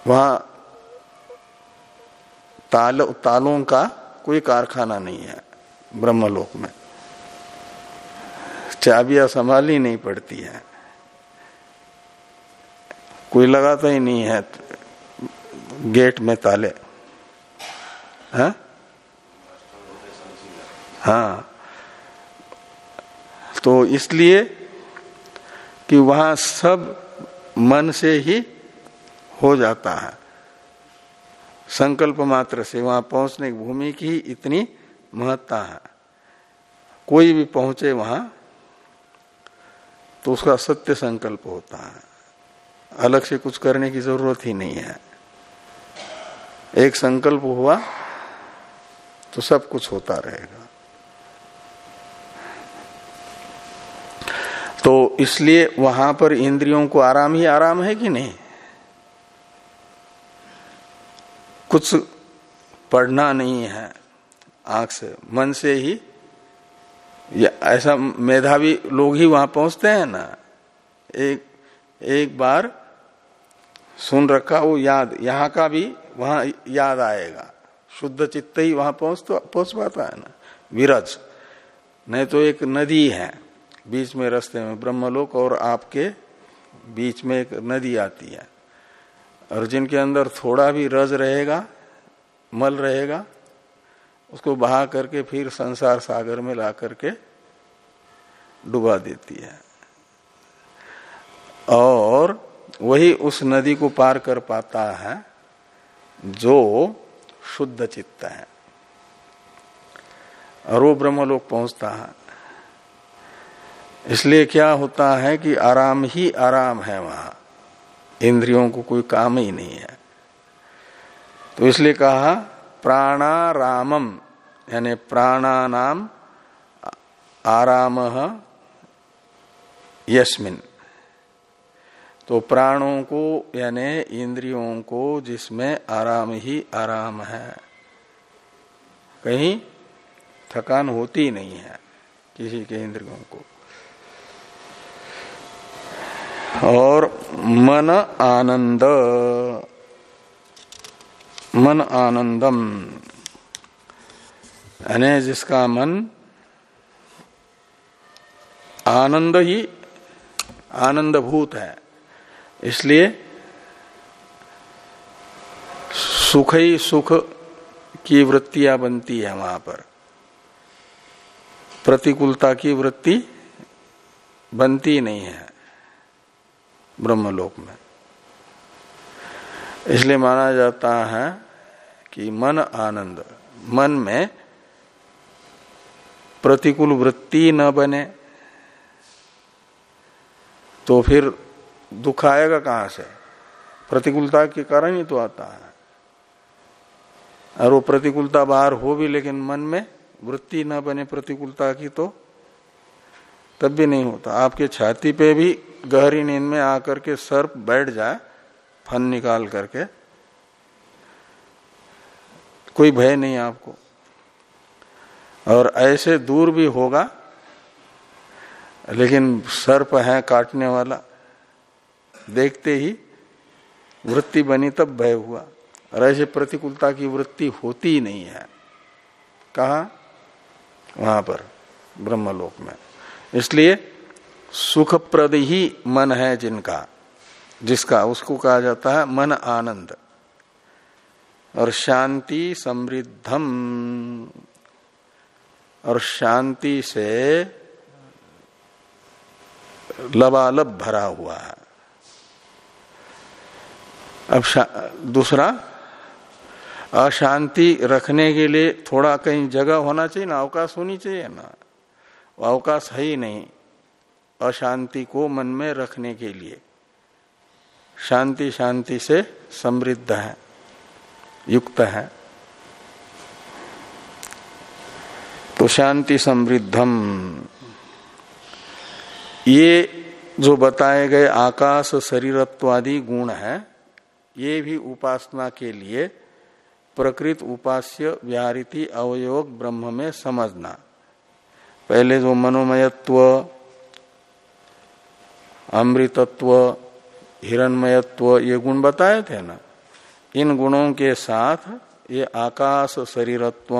वहाँ ताल, तालों का कोई कारखाना नहीं है ब्रह्मलोक में। चाबियाँ संभालनी नहीं पड़ती है। कोई लगाता ही नहीं है गेट में ताले। हा? हाँ। तो इसलिए कि वहाँ सब मन से ही हो जाता है। संकल्प मात्र से वहाँ पहुँचने की भूमि की इतनी महत्ता है। कोई भी पहुँचे वहाँ तो उसका सत्य संकल्प होता है। अलग से कुछ करने की ज़रूरत ही नहीं है। एक संकल्प हुआ तो सब कुछ होता रहेगा। तो इसलिए वहाँ पर इंद्रियों को आराम ही आराम है कि नहीं? कुछ पढ़ना नहीं है आँख से, मन से ही। या ऐसा मेधावी लोग ही वहाँ पहुँचते हैं ना। एक एक बार सुन रखा वो याद, यहाँ का भी वहाँ याद आएगा। शुद्ध चित्त ही वहाँ पहुँच तो पहुँच पाता है ना। विरज, नहीं तो एक नदी है बीच में रास्ते में ब्रह्मलोक और आपके बीच में एक नदी आती है। और जिनके अंदर थोड़ा भी रज रहेगा, मल रहेगा, उसको बहा करके फिर संसार सागर में ला करके डुबा देती है। और वही उस नदी को पार कर पाता है जो शुद्ध चित्त है। और वो ब्रह्मलोक पहुँचता है। इसलिए क्या होता है कि आराम ही आराम है वहाँ। इंद्रियों को कोई काम ही नहीं है। तो इसलिए कहा, प्राणारामम, यानी प्राणानाम आराम यस्मिन। तो प्राणों को, यानी इंद्रियों को जिसमें आराम ही आराम है। कहीं थकान होती नहीं है किसी के इंद्रियों को। और मन आनंद। मन आनंदम। यानी जिसका मन आनंद ही आनंदभूत है। इसलिए सुख ही सुख की वृत्तियाँ बनती है वहाँ पर। प्रतिकूलता की वृत्ति बनती नहीं है। ब्रह्मलोक में। इसलिए माना जाता है कि मन आनंद, मन में प्रतिकूल वृत्ति न बने तो फिर दुख आएगा कहाँ से? प्रतिकूलता के कारण ही तो आता है। और वो प्रतिकूलता बाहर हो भी, लेकिन मन में वृत्ति न बने प्रतिकूलता की तो तब भी नहीं होता। आपके छाती पे भी गहरी नींद में आकर के सर्प बैठ जाए, फन निकाल करके। कोई भय नहीं आपको। और ऐसे दूर भी होगा, लेकिन सर्प है काटने वाला, देखते ही वृत्ति बनी तब भय हुआ। और ऐसे प्रतिकूलता की वृत्ति होती ही नहीं है। कहा? वहाँ पर, ब्रह्मलोक में। इसलिए सुखप्रद ही मन है जिनका, जिसका उसको कहा जाता है मन आनंद। और शांति समृद्धम, और शांति से लबालब भरा हुआ है। अब दूसरा, अशांति रखने के लिए थोड़ा कहीं जगह होना चाहिए, ना अवकाश होनी चाहिए ना। अवकाश है ही नहीं। अशांति को मन में रखने के लिए। शांति शांति से समृद्ध है, युक्त है। तो शांति समृद्धम। ये जो बताए गए आकाश, शरीरत्वादि गुण है, ये भी उपासना के लिए प्रकृत उपास्य व्याहृति अवयोग ब्रह्म में समझना। पहले जो मनोमयत्व अमृतत्व, हिरणमयत्व, ये गुण बताए थे ना? इन गुणों के साथ ये आकाश शरीरत्व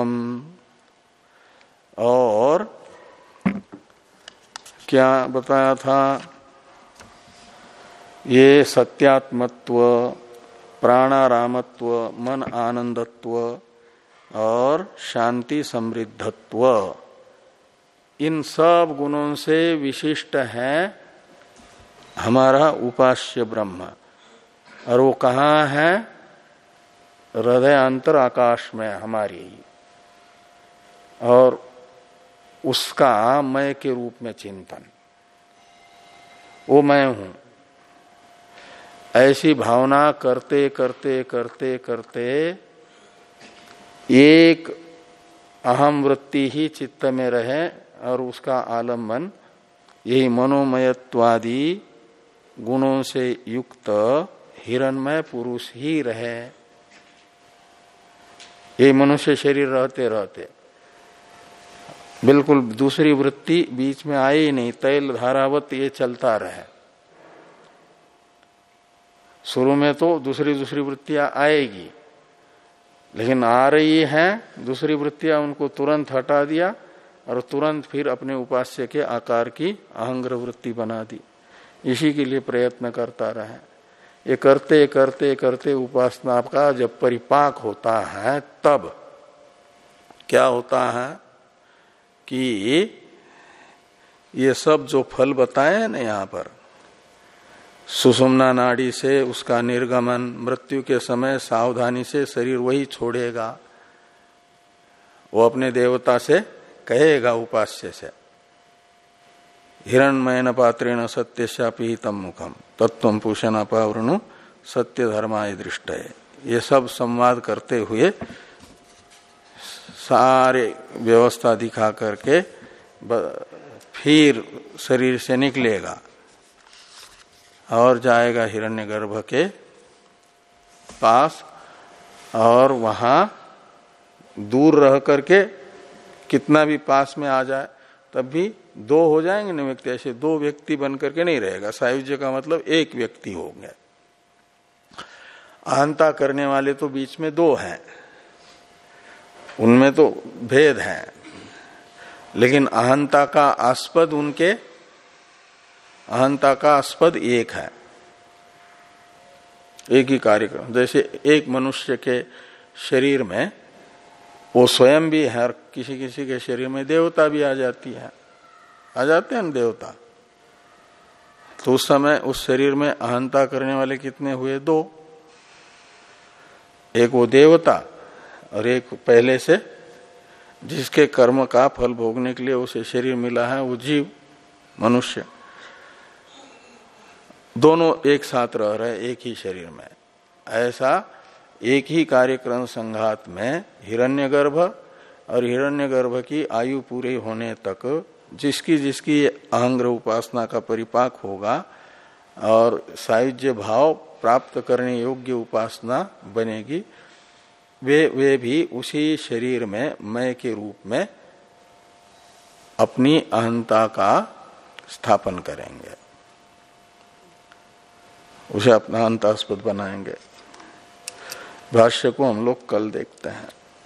और क्या बताया था? ये सत्यात्मत्व, प्राणारामत्व, मन आनंदत्व और शांति समृद्धत्व। इन सब गुणों से विशिष्ट है हमारा उपास्य ब्रह्म। और वो कहाँ है? हृदय अंतर आकाश में, हमारी। और उसका मैं के रूप में चिंतन। वो मैं हूँ। ऐसी भावना करते करते करते करते एक अहम वृत्ति ही चित्त में रहे और उसका आलंबन, यही मनोमयत्वादि गुणों से युक्त हिरणमय पुरुष ही रहे। ये मनुष्य शरीर रहते रहते। बिल्कुल दूसरी वृत्ति बीच में आई ही नहीं, तैल धारावत ये चलता रहे। शुरू में तो दूसरी दूसरी वृत्तियाँ आएगी, लेकिन आ रही है, दूसरी वृत्तियाँ उनको तुरंत हटा दिया और तुरंत फिर अपने उपास्य के आकार की अहंग्र वृत्ति बना दी। इसी के लिए प्रयत्न करता रहे। ये करते करते करते उपासना का जब परिपाक होता है, तब क्या होता है कि ये सब जो फल बताए ना यहाँ पर, सुषुम्ना नाड़ी से उसका निर्गमन, मृत्यु के समय सावधानी से शरीर वही छोड़ेगा, वो अपने देवता से कहेगा उपास्य से। हिरणमयन पात्रेण सत्य शापिहितम मुखम तत्व पूषण अपवृणु सत्य धर्माय दृष्ट ये सब संवाद करते हुए सारे व्यवस्था दिखा करके फिर शरीर से निकलेगा और जाएगा हिरण्यगर्भ के पास और वहाँ दूर रह करके कितना भी पास में आ जाए तब भी दो हो जाएँगे ना व्यक्ति, ऐसे दो व्यक्ति बन करके नहीं रहेगा। सायुज्य का मतलब एक व्यक्ति होंगे। अहंता करने वाले तो बीच में दो हैं। उनमें तो भेद है। लेकिन अहंता का आस्पद उनके, अहंता का आस्पद एक है। एक ही कार्यक्रम। जैसे एक मनुष्य के शरीर में वो स्वयं भी है, और किसी किसी के शरीर में देवता भी आ जाती है। आ जाते हैं देवता। तो उस समय, उस शरीर में अहंता करने वाले कितने हुए? दो। एक वो देवता, और एक पहले से, जिसके कर्म का फल भोगने के लिए उसे शरीर मिला है, वो जीव, मनुष्य। दोनों एक साथ रह रहे एक ही शरीर में। ऐसा एक ही कार्यक्रम संघात में हिरण्यगर्भ और हिरण्यगर्भ की आयु पूरी होने तक जिसकी जिसकी अहंग्र उपासना का परिपाक होगा और सायुज्य भाव प्राप्त करने योग्य उपासना बनेगी, वे वे भी उसी शरीर में, मय के रूप में अपनी अहंता का स्थापन करेंगे। उसे अपना अंतास्पद बनाएँगे। भाष्य को हम लोग कल देखते हैं।